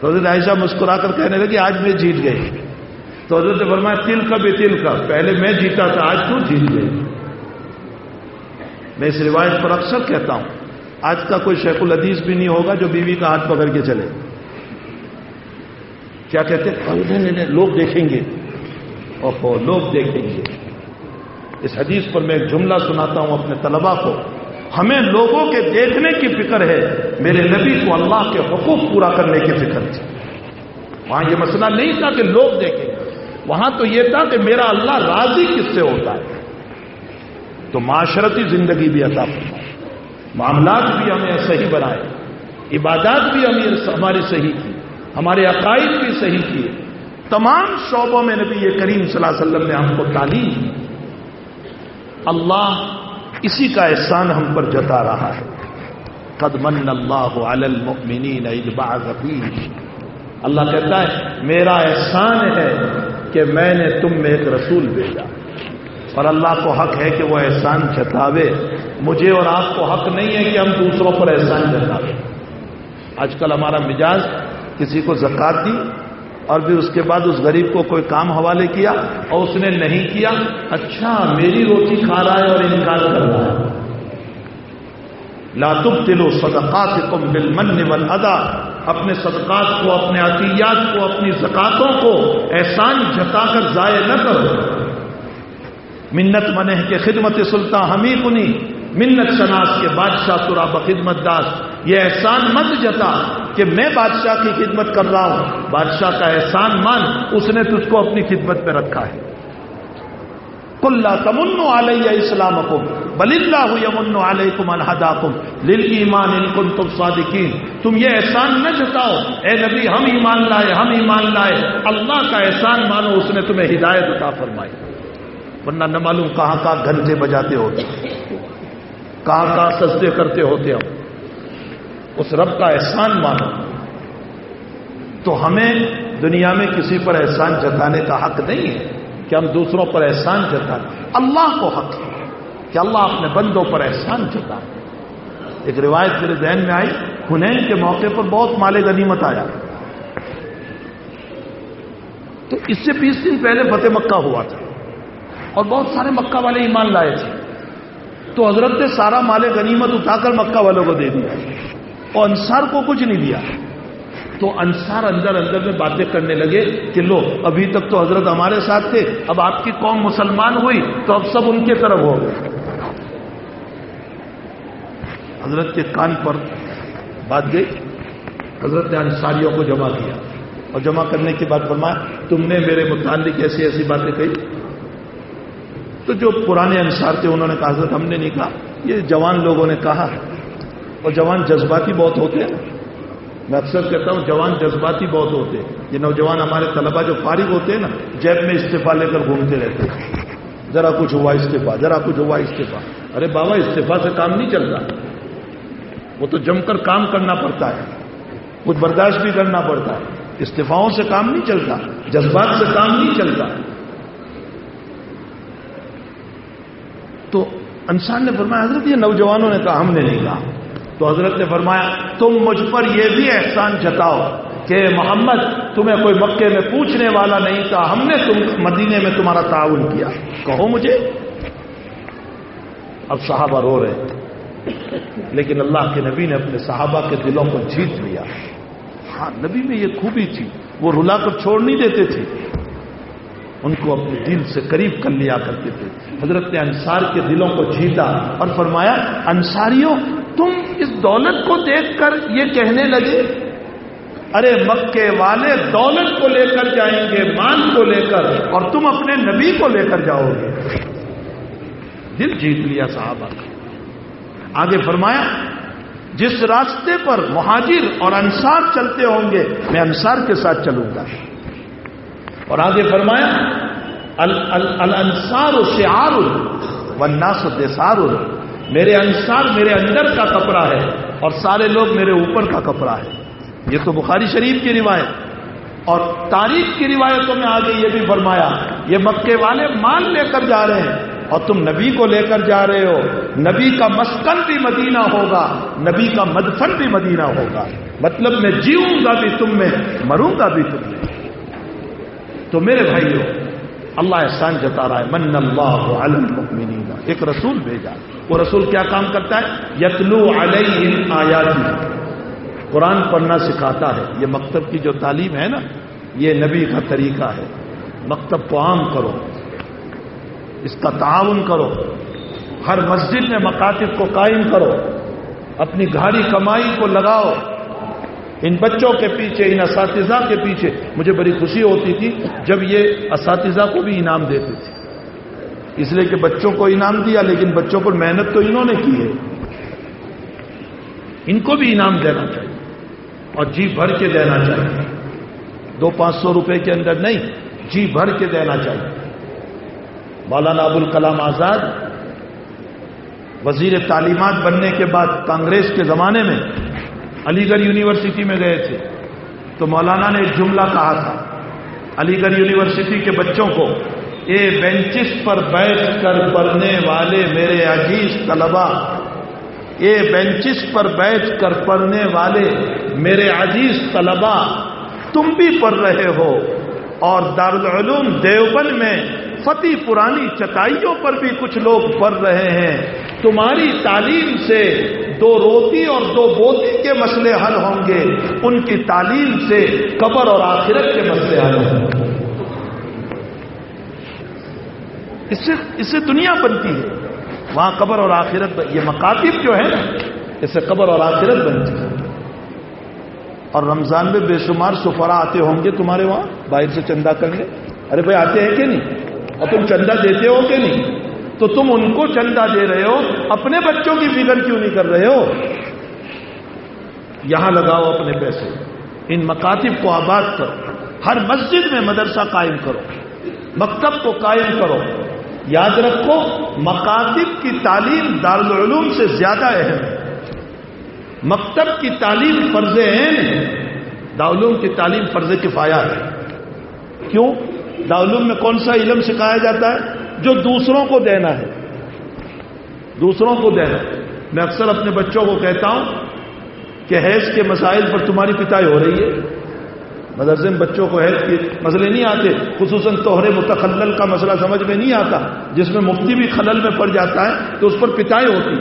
تو حضرت عائشہ مسکرا کر کہنے لگی آج میں جیت گئی۔ تو حضرت فرمایا تل کا بھی تل کا۔ پہلے میں جیتا تھا آج تو جیت گئی میں اس روایت پر اکثر کہتا ہوں آج کا کوئی شیخ الحدیث بھی نہیں ہوگا جو بیوی کا ہاتھ پکڑ کے چلے۔ کیا کہتے ہیں؟ لوگ دیکھیں گے۔ اوہو لوگ دیکھیں گے۔ اس حدیث پر میں ایک جملہ سناتا ہوں اپنے طلبا کو۔ ہمیں لوگوں کے دیکھنے کی فکر ہے۔ میرے نبی کو اللہ کے حقوق پورا کرنے کی فکر تھی۔ وہاں یہ مسئلہ نہیں تھا کہ لوگ دیکھیں۔ وہاں تو یہ تھا کہ میرا اللہ راضی کس سے ہوتا ہے۔ تو معاشرتی زندگی بھی عطا فرمائے معاملات بھی ہمیں صحیح بنائے۔ عبادات بھی ہمیں ہماری صحیح کی۔ ہمارے عقائد بھی صحیح کیے۔ تمام شعبوں میں نبی یہ کریم صلی اللہ علیہ وسلم نے ہم کو تعلیم دی۔ اللہ اسی کا احسان ہم پر جتا رہا ہے۔ قد من اللہ المؤمنین اذ اللہ کہتا ہے، میرا احسان ہے کہ میں نے تم میں ایک رسول بھیجا۔ اور اللہ کو حق ہے کہ وہ احسان جتاوے۔ مجھے اور آپ کو حق نہیں ہے کہ ہم دوسروں پر احسان جتاوے۔ آج کل ہمارا مزاج کسی کو زکات دی اور پھر اس کے بعد اس غریب کو کوئی کام حوالے کیا اور اس نے نہیں کیا اچھا میری روٹی کھا رہا ہے اور انکار کر رہا ہے۔ لاتب دلو صدقات کم بل من ادا اپنے صدقات کو، اپنے عطیات کو، اپنی زکاتوں کو احسان جتا کر ضائع نہ کرو۔ منت منہ کے خدمت سلطان ہمیں کنی منت شناس کے بادشاہ ترا بخدمت داس۔ یہ احسان مت جتا۔ کہ میں بادشاہ کی خدمت کر رہا ہوں، بادشاہ کا احسان مان، اس نے تجھ کو اپنی خدمت میں رکھا ہے۔ کل تمن علیہ اسلام کو بل اللہ یمن علیہ کم الحدا کم لل ایمان ان کن تم صادقین۔ تم یہ احسان نہ جتاؤ، اے نبی، ہم ایمان لائے، ہم ایمان لائے۔ اللہ کا احسان مانو، اس نے تمہیں ہدایت عطا فرمائی۔ ورنہ نہ معلوم کہاں کہاں گھنٹے بجاتے ہوتے، کہاں کہاں سجدے کرتے ہوتے ہم۔ اس رب کا احسان مانو۔ تو ہمیں دنیا میں کسی پر احسان جتانے کا حق نہیں ہے کہ ہم دوسروں پر احسان جتائیں۔ اللہ کو حق ہے کہ اللہ اپنے بندوں پر احسان جتائے۔ ایک روایت میرے ذہن میں آئی، ہنین کے موقع پر بہت مال غنیمت آیا۔ تو اس سے بیس دن پہلے فتح مکہ ہوا تھا۔ اور بہت سارے مکہ والے ایمان لائے تھے۔ تو حضرت نے سارا مال غنیمت اٹھا کر مکہ والوں کو دے دیا۔ اور انصار کو کچھ نہیں دیا۔ تو انصار اندر اندر میں باتیں کرنے لگے کہ لو، ابھی تک تو حضرت ہمارے ساتھ تھے، اب آپ کی قوم مسلمان ہوئی تو اب سب ان کی طرف ہو۔ گئے حضرت کے کان پر بات گئی، حضرت نے انصاریوں کو جمع کیا۔ اور جمع کرنے کے بعد فرمایا، تم نے میرے متعلق ایسی ایسی باتیں کہی۔ تو جو پرانے انصار تھے، انہوں نے کہا، حضرت ہم نے نہیں کہا۔ یہ جوان لوگوں نے کہا۔ اور جوان جذباتی بہت ہوتے ہیں۔ میں اکثر کہتا ہوں جوان جذباتی بہت ہوتے ہیں۔ یہ نوجوان ہمارے طلبا جو فارغ ہوتے ہیں نا، جیب میں استعفا لے کر گھومتے رہتے ہیں۔ ذرا کچھ ہوا استعفا ذرا کچھ ہوا استعفا ارے بابا استعفا سے کام نہیں چلتا وہ تو جم کر کام کرنا پڑتا ہے۔ کچھ برداشت بھی کرنا پڑتا ہے۔ استفاؤں سے کام نہیں چلتا، جذبات سے کام نہیں چلتا۔ تو انسان نے فرمایا، حضرت یہ نوجوانوں نے کہا، ہم نے نہیں کہا۔ تو حضرت نے فرمایا، تم مجھ پر یہ بھی احسان جتاؤ کہ محمد، تمہیں کوئی مکے میں پوچھنے والا نہیں تھا، ہم نے تم مدینے میں تمہارا تعاون کیا۔ کہو مجھے۔ اب صحابہ رو رہے لیکن اللہ کے نبی نے اپنے صحابہ کے دلوں کو جیت لیا۔ ہاں نبی میں یہ خوبی تھی، وہ رلا کر چھوڑ نہیں دیتے تھے۔ ان کو اپنے دل سے قریب کر لیا کرتے تھے۔ حضرت نے انصار کے دلوں کو جیتا اور فرمایا، انصاریوں تم اس دولت کو دیکھ کر یہ کہنے لگے، ارے مکے والے دولت کو لے کر جائیں گے مان کو لے کر، اور تم اپنے نبی کو لے کر جاؤ گے۔ دل جیت لیا صحابہ۔ آگے فرمایا، جس راستے پر مہاجر اور انصار چلتے ہوں گے، میں انصار کے ساتھ چلوں گا۔ اور آگے فرمایا الانصار شعار، والناس دسار میرے انصار میرے اندر کا کپڑا ہے اور سارے لوگ میرے اوپر کا کپڑا ہے۔ یہ تو بخاری شریف کی روایت۔ اور تاریخ کی روایتوں میں آگے یہ بھی فرمایا، یہ مکے والے مان لے کر جا رہے ہیں اور تم نبی کو لے کر جا رہے ہو۔ نبی کا مسکن بھی مدینہ ہوگا، نبی کا مدفن بھی مدینہ ہوگا۔ مطلب میں جیوں گا بھی تم میں مروں گا بھی تم میں۔ تو میرے بھائیوں اللہ احسان جتا رہا ہے، من اللہ المؤمنین۔ ایک رسول بھیجا۔ وہ رسول کیا کام کرتا ہے؟ یتلو علیہم آیاتی۔ قرآن پڑھنا سکھاتا ہے۔ یہ مکتب کی جو تعلیم ہے نا، یہ نبی کا طریقہ ہے۔ مکتب کو عام کرو۔ اس کا تعاون کرو۔ ہر مسجد میں مکاتب کو قائم کرو۔ اپنی گھاری کمائی کو لگاؤ۔ ان بچوں کے پیچھے، ان اساتذہ کے پیچھے مجھے بڑی خوشی ہوتی تھی جب یہ اساتذہ کو بھی انعام دیتے تھے۔ اس لیے کہ بچوں کو انعام دیا، لیکن بچوں پر محنت تو انہوں نے کی ہے۔ ان کو بھی انعام دینا چاہیے اور جی بھر کے دینا چاہیے۔ دو پانچ سو روپے کے اندر نہیں جی بھر کے دینا چاہیے۔ مولانا ابوالکلام آزاد وزیر تعلیمات بننے کے بعد کانگریس کے زمانے میں علی گڑھ یونیورسٹی میں گئے تھے۔ تو مولانا نے ایک جملہ کہا تھا، علی گڑھ یونیورسٹی کے بچوں کو اے بینچس پر بیٹھ کر پڑھنے والے میرے عزیز طلبا اے بینچس پر بیٹھ کر پڑھنے والے میرے عزیز طلبا تم بھی پڑھ رہے ہو۔ اور دارالعلوم دیوبند میں فتح پرانی چٹائیوں پر بھی کچھ لوگ پڑھ رہے ہیں۔ تمہاری تعلیم سے دو روٹی اور دو بوتی کے مسئلے حل ہوں گے۔ ان کی تعلیم سے قبر اور آخرت کے مسئلے حل ہوں گے۔ اس سے اس سے دنیا بنتی ہے۔ وہاں قبر اور آخرت یہ مکاتب جو ہے نا، اس سے قبر اور آخرت بنتی ہے۔ اور رمضان میں بے شمار سفرا آتے ہوں گے تمہارے وہاں؟ باہر سے چندہ کرنے ارے بھائی، آتے ہیں کہ نہیں؟ اور تم چندہ دیتے ہو کہ نہیں؟ تو تم ان کو چندہ دے رہے ہو، اپنے بچوں کی فکر کیوں نہیں کر رہے ہو؟ یہاں لگاؤ اپنے پیسے۔ ان مکاتب کو آباد کرو۔ ہر مسجد میں مدرسہ قائم کرو۔ مکتب کو قائم کرو۔ یاد رکھو مکاتب کی تعلیم دارالعلوم سے زیادہ اہم ہے۔ مکتب کی تعلیم فرض ہے۔ دارالعلوم کی تعلیم فرض کفایا ہے۔ کیوں؟ دارالعلوم میں کون سا علم سکھایا جاتا ہے؟ جو دوسروں کو دینا ہے۔ دوسروں کو دینا۔ میں اکثر اپنے بچوں کو کہتا ہوں کہ حیض کے مسائل پر تمہاری پتائی ہو رہی ہے۔ مدرسے میں بچوں کو حیض کے مسئلے نہیں آتے، خصوصاً توہر متخلل کا مسئلہ سمجھ میں نہیں آتا، جس میں مفتی بھی خلل میں پڑ جاتا ہے تو اس پر پتائی ہوتی۔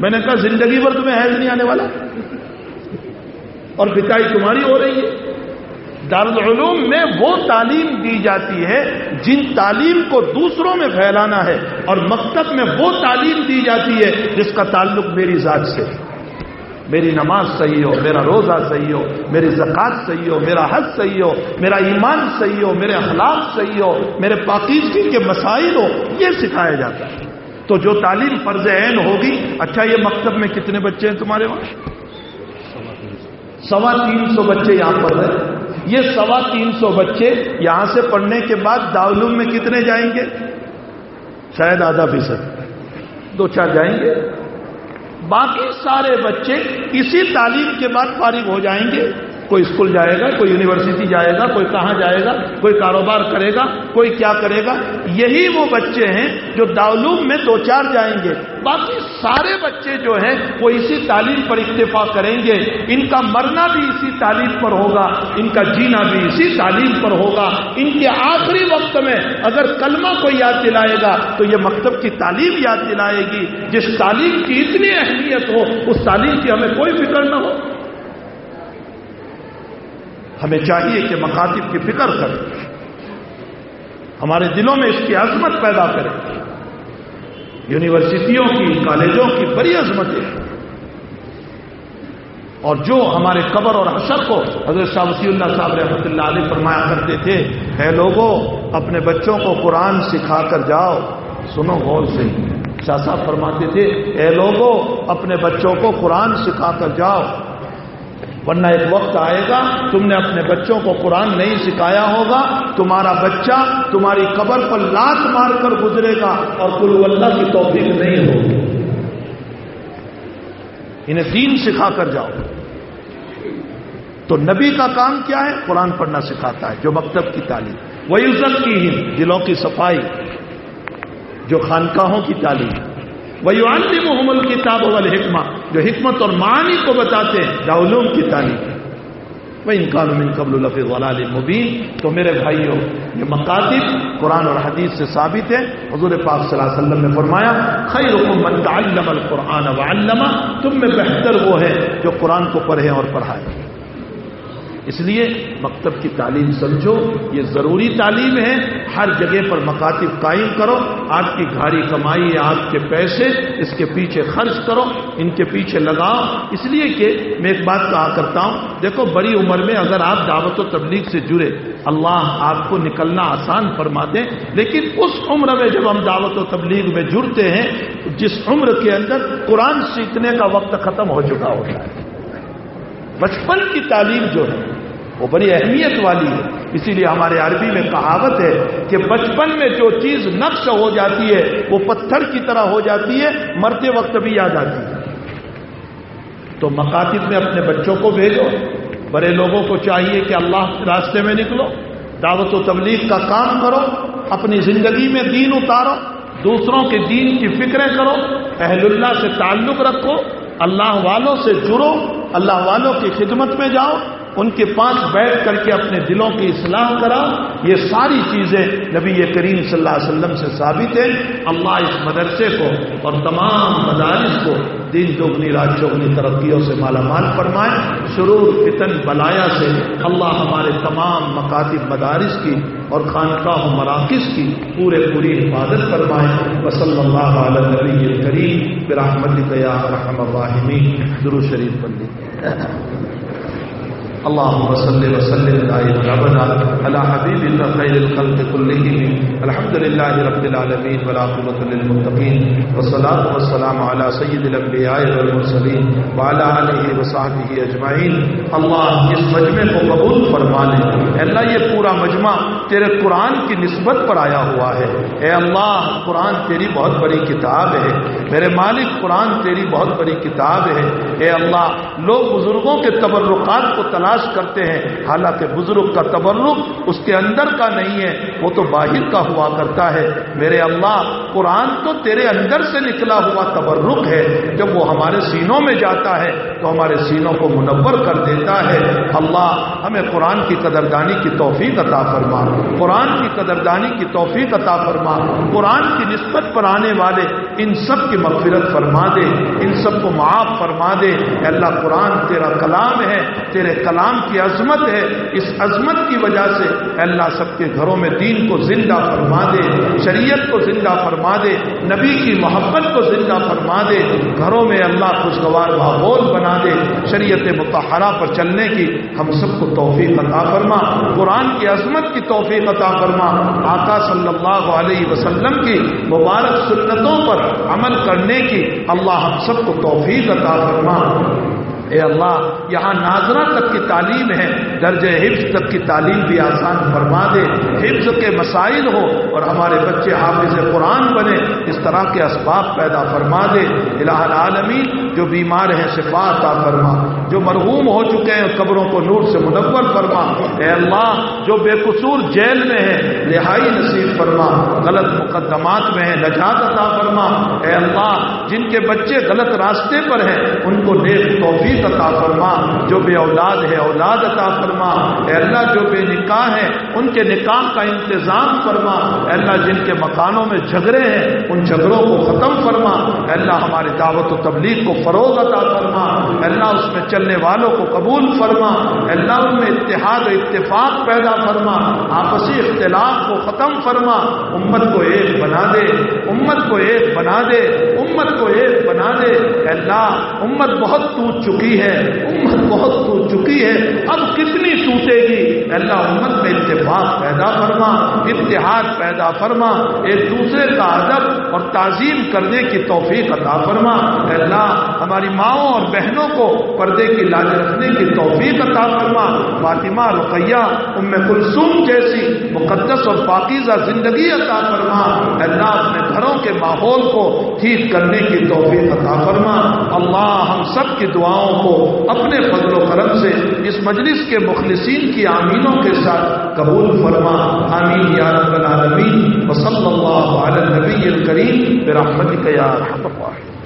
میں نے کہا، زندگی بھر تمہیں حیض نہیں آنے والا؟ اور پتائی تمہاری ہو رہی ہے۔ دارالعلوم میں وہ تعلیم دی جاتی ہے جن تعلیم کو دوسروں میں پھیلانا ہے، اور مکتب میں وہ تعلیم دی جاتی ہے جس کا تعلق میری ذات سے ہے۔ میری نماز صحیح ہو، میرا روزہ صحیح ہو، میری زکوٰۃ صحیح ہو، میرا حج صحیح ہو، میرا ایمان صحیح ہو، میرے اخلاق صحیح ہو، میرے پاکیزگی کے مسائل ہو، یہ سکھایا جاتا ہے۔ تو جو تعلیم فرض عین ہوگی اچھا یہ مکتب میں کتنے بچے ہیں تمہارے وہاں؟ سوا تین سو بچے یہاں پڑھ رہے ہیں۔ یہ سوا تین سو بچے یہاں سے پڑھنے کے بعد داولوم میں کتنے جائیں گے؟ شاید آدھا فیصد۔ دو چار جائیں گے۔ باقی سارے بچے اسی تعلیم کے بعد فارغ ہو جائیں گے۔ کوئی اسکول جائے گا، کوئی یونیورسٹی جائے گا، کوئی کہاں جائے گا، کوئی کاروبار کرے گا، کوئی کیا کرے گا، یہی وہ بچے ہیں جو داولوم میں دو چار جائیں گے۔ باقی سارے بچے جو ہیں وہ اسی تعلیم پر اکتفا کریں گے۔ ان کا مرنا بھی اسی تعلیم پر ہوگا، ان کا جینا بھی اسی تعلیم پر ہوگا۔ ان کے آخری وقت میں اگر کلمہ کو یاد دلائے گا، تو یہ مکتب کی تعلیم یاد دلائے گی۔ جس تعلیم کی اتنی اہمیت ہو، اس تعلیم کی ہمیں کوئی فکر نہ ہو۔ ہمیں چاہیے کہ مخاطب کی فکر کریں۔ ہمارے دلوں میں اس کی عظمت پیدا کریں۔ یونیورسٹیوں کی، کالجوں کی بڑی عظمتیں اور جو ہمارے قبر اور حشر کو حضرت شاہ وسی اللہ صاحب رحمۃ اللہ علیہ فرمایا کرتے تھے، اے لوگوں اپنے بچوں کو قرآن سکھا کر جاؤ۔ سنو غور سے۔ شاہ صاحب فرماتے تھے، اے لوگوں اپنے بچوں کو قرآن سکھا کر جاؤ۔ ورنہ ایک وقت آئے گا، تم نے اپنے بچوں کو قرآن نہیں سکھایا ہوگا، تمہارا بچہ تمہاری قبر پر لات مار کر گزرے گا اور کلو اللہ کی توفیق نہیں ہوگی۔ انہیں دین سکھا کر جاؤ۔ تو نبی کا کام کیا ہے؟ قرآن پڑھنا سکھاتا ہے، جو مکتب کی تعلیم۔ وہی عزت کی ہی دلوں کی صفائی، جو خانقاہوں کی تعلیم۔ وہی عالم محمد کتاب والے حکمہ جو حکمت اور معنی کو بتاتے ہیں داولوم کی تعلیم۔ وہ انکان من قبل الفظ ولال مبین تو میرے بھائیوں، یہ مکاتب قرآن اور حدیث سے ثابت ہے۔ حضور پاک صلی اللہ علیہ وسلم نے فرمایا خیر من تعلم القرآن وعلمہ تم میں بہتر وہ ہے جو قرآن کو پڑھے اور پڑھائے۔ اس لیے مکتب کی تعلیم سمجھو، یہ ضروری تعلیم ہے۔ ہر جگہ پر مکاتب قائم کرو۔ آپ کی گھاری کمائی، آپ کے پیسے، اس کے پیچھے خرچ کرو، ان کے پیچھے لگاؤ۔ اس لیے کہ میں ایک بات کہا کرتا ہوں، دیکھو بڑی عمر میں اگر آپ دعوت و تبلیغ سے جڑے، اللہ آپ کو نکلنا آسان فرما دیں لیکن اس عمر میں جب ہم دعوت و تبلیغ میں جڑتے ہیں، جس عمر کے اندر قرآن سیکھنے کا وقت ختم ہو چکا ہوتا ہے۔ بچپن کی تعلیم جو ہے، وہ بڑی اہمیت والی ہے۔ اسی لیے ہمارے عربی میں کہاوت ہے کہ بچپن میں جو چیز نقش ہو جاتی ہے، وہ پتھر کی طرح ہو جاتی ہے، مرتے وقت بھی یاد آتی ہے۔ تو مکاتب میں اپنے بچوں کو بھیجو۔ بڑے لوگوں کو چاہیے کہ اللہ کے راستے میں نکلو۔ دعوت و تبلیغ کا کام کرو۔ اپنی زندگی میں دین اتارو۔ دوسروں کے دین کی فکریں کرو۔ اہل اللہ سے تعلق رکھو۔ اللہ والوں سے جڑو۔ اللہ والوں کی خدمت میں جاؤ، ان کے پاس بیٹھ کر کے اپنے دلوں کی اصلاح کرا یہ ساری چیزیں نبی کریم صلی اللہ علیہ وسلم سے ثابت ہیں۔ اللہ اس مدرسے کو اور تمام مدارس کو دین دوگنی رات چوگنی، ترقیوں سے مالا مال فرمائے۔ شرور فتن بلایا سے اللہ ہمارے تمام مکاتب مدارس کی اور خانقاہ و مراکز کی پورے پوری حفاظت فرمائیں وصلی اللہ علیہ نبی کریم برحمت رحم الراحمین. درو شریف بندی اللهم صل وسلم دائما ابدا على حبيبك خير الخلق كلهم. الحمد لله رب العالمين ولا قوة للمتقين والصلاة والسلام على سيد الانبياء والمرسلين وعلى آله وصحبه اجمعين اللہ اس مجمع کو قبول فرما لے. اللہ، یہ پورا مجمع تیرے قرآن کی نسبت پر آیا ہوا ہے. اے اللہ، قرآن تیری بہت بڑی کتاب ہے. میرے مالک، قرآن تیری بہت بڑی کتاب ہے. اے اللہ، لوگ بزرگوں کے تبرکات کو تلاش تلاش کرتے ہیں، حالانکہ بزرگ کا تبرک اس کے اندر کا نہیں ہے، وہ تو باہر کا ہوا کرتا ہے۔ میرے اللہ، قرآن تو تیرے اندر سے نکلا ہوا تبرک ہے۔ جب وہ ہمارے سینوں میں جاتا ہے، تو ہمارے سینوں کو منور کر دیتا ہے۔ اللہ، ہمیں قرآن کی قدردانی کی توفیق عطا فرما۔ قرآن کی قدردانی کی توفیق عطا فرما۔ قرآن کی نسبت پر آنے والے ان سب کی مغفرت فرما دے۔ ان سب کو معاف فرما دے۔ اللہ، قرآن تیرا کلام ہے، تیرے کلام کلام کی عظمت ہے، اس عظمت کی وجہ سے اللہ سب کے گھروں میں دین کو زندہ فرما دے، شریعت کو زندہ فرما دے، نبی کی محبت کو زندہ فرما دے، گھروں میں اللہ خوشگوار ماحول بنا دے، شریعت متحرہ پر چلنے کی ہم سب کو توفیق عطا فرما، قرآن کی عظمت کی توفیق عطا فرما، آقا صلی اللہ علیہ وسلم کی مبارک سنتوں پر عمل کرنے کی اللہ ہم سب کو توفیق عطا فرما۔ اے اللہ، یہاں ناظرہ تک کی تعلیم ہے درج حفظ تک کی تعلیم بھی آسان فرما دے، حفظ کے مسائل ہو اور ہمارے بچے حافظ قرآن بنے، اس طرح کے اسباب پیدا فرما دے۔ الہ العالمین، جو بیمار ہیں شفا عطا فرما۔ جو مرحوم ہو چکے ہیں، قبروں کو نور سے منور فرما۔ اے اللہ، جو بے قصور جیل میں ہے رہائی نصیب فرما۔ غلط مقدمات میں ہے نجات عطا فرما۔ اے اللہ، جن کے بچے غلط راستے پر ہیں، ان کو نیک توفیق عطا فرما، جو بے اولاد ہے، اولاد عطا فرما۔ اے اللہ، جو بے نکاح ہے ان کے نکاح کا انتظام فرما۔ اے اللہ، جن کے مکانوں میں جھگڑے ہیں، ان جھگڑوں کو ختم فرما۔ اے اللہ، ہماری دعوت و تبلیغ کو فروغ عطا فرما۔ اللہ، اس میں چلنے والوں کو قبول فرما۔ اللہ، ان میں اتحاد و اتفاق پیدا فرما۔ آپسی اختلاف کو ختم فرما۔ امت کو ایک بنا دے۔ امت کو ایک بنا دے۔ امت کو ایک بنا دے۔ اللہ، امت بہت ٹوٹ چکی ہے، امت بہت ٹوٹ چکی ہے، اب کتنی ٹوٹے گی؟ اللہ امت میں اتفاق پیدا فرما، اتحاد پیدا فرما، ایک دوسرے کا ادب اور تعظیم کرنے کی توفیق عطا فرما۔ اللہ، ہماری ماؤں اور بہنوں کو پردے کی لاج رکھنے کی توفیق عطا فرما۔ فاطمہ رقیہ، ام کلثوم جیسی مقدس اور پاکیزہ زندگی عطا فرما۔ اللہ، اپنے گھروں کے ماحول کو ٹھیک کرنے کی توفیق عطا فرما۔ اللہ، ہم سب کی دعاؤں کو اپنے فضل و کرم سے اس مجلس کے مخلصین کی آمینوں کے ساتھ قبول فرما۔ آمین یا رب العالمین۔ وصلی اللہ علی النبی الکریم برحمتک یا رحمت اللہ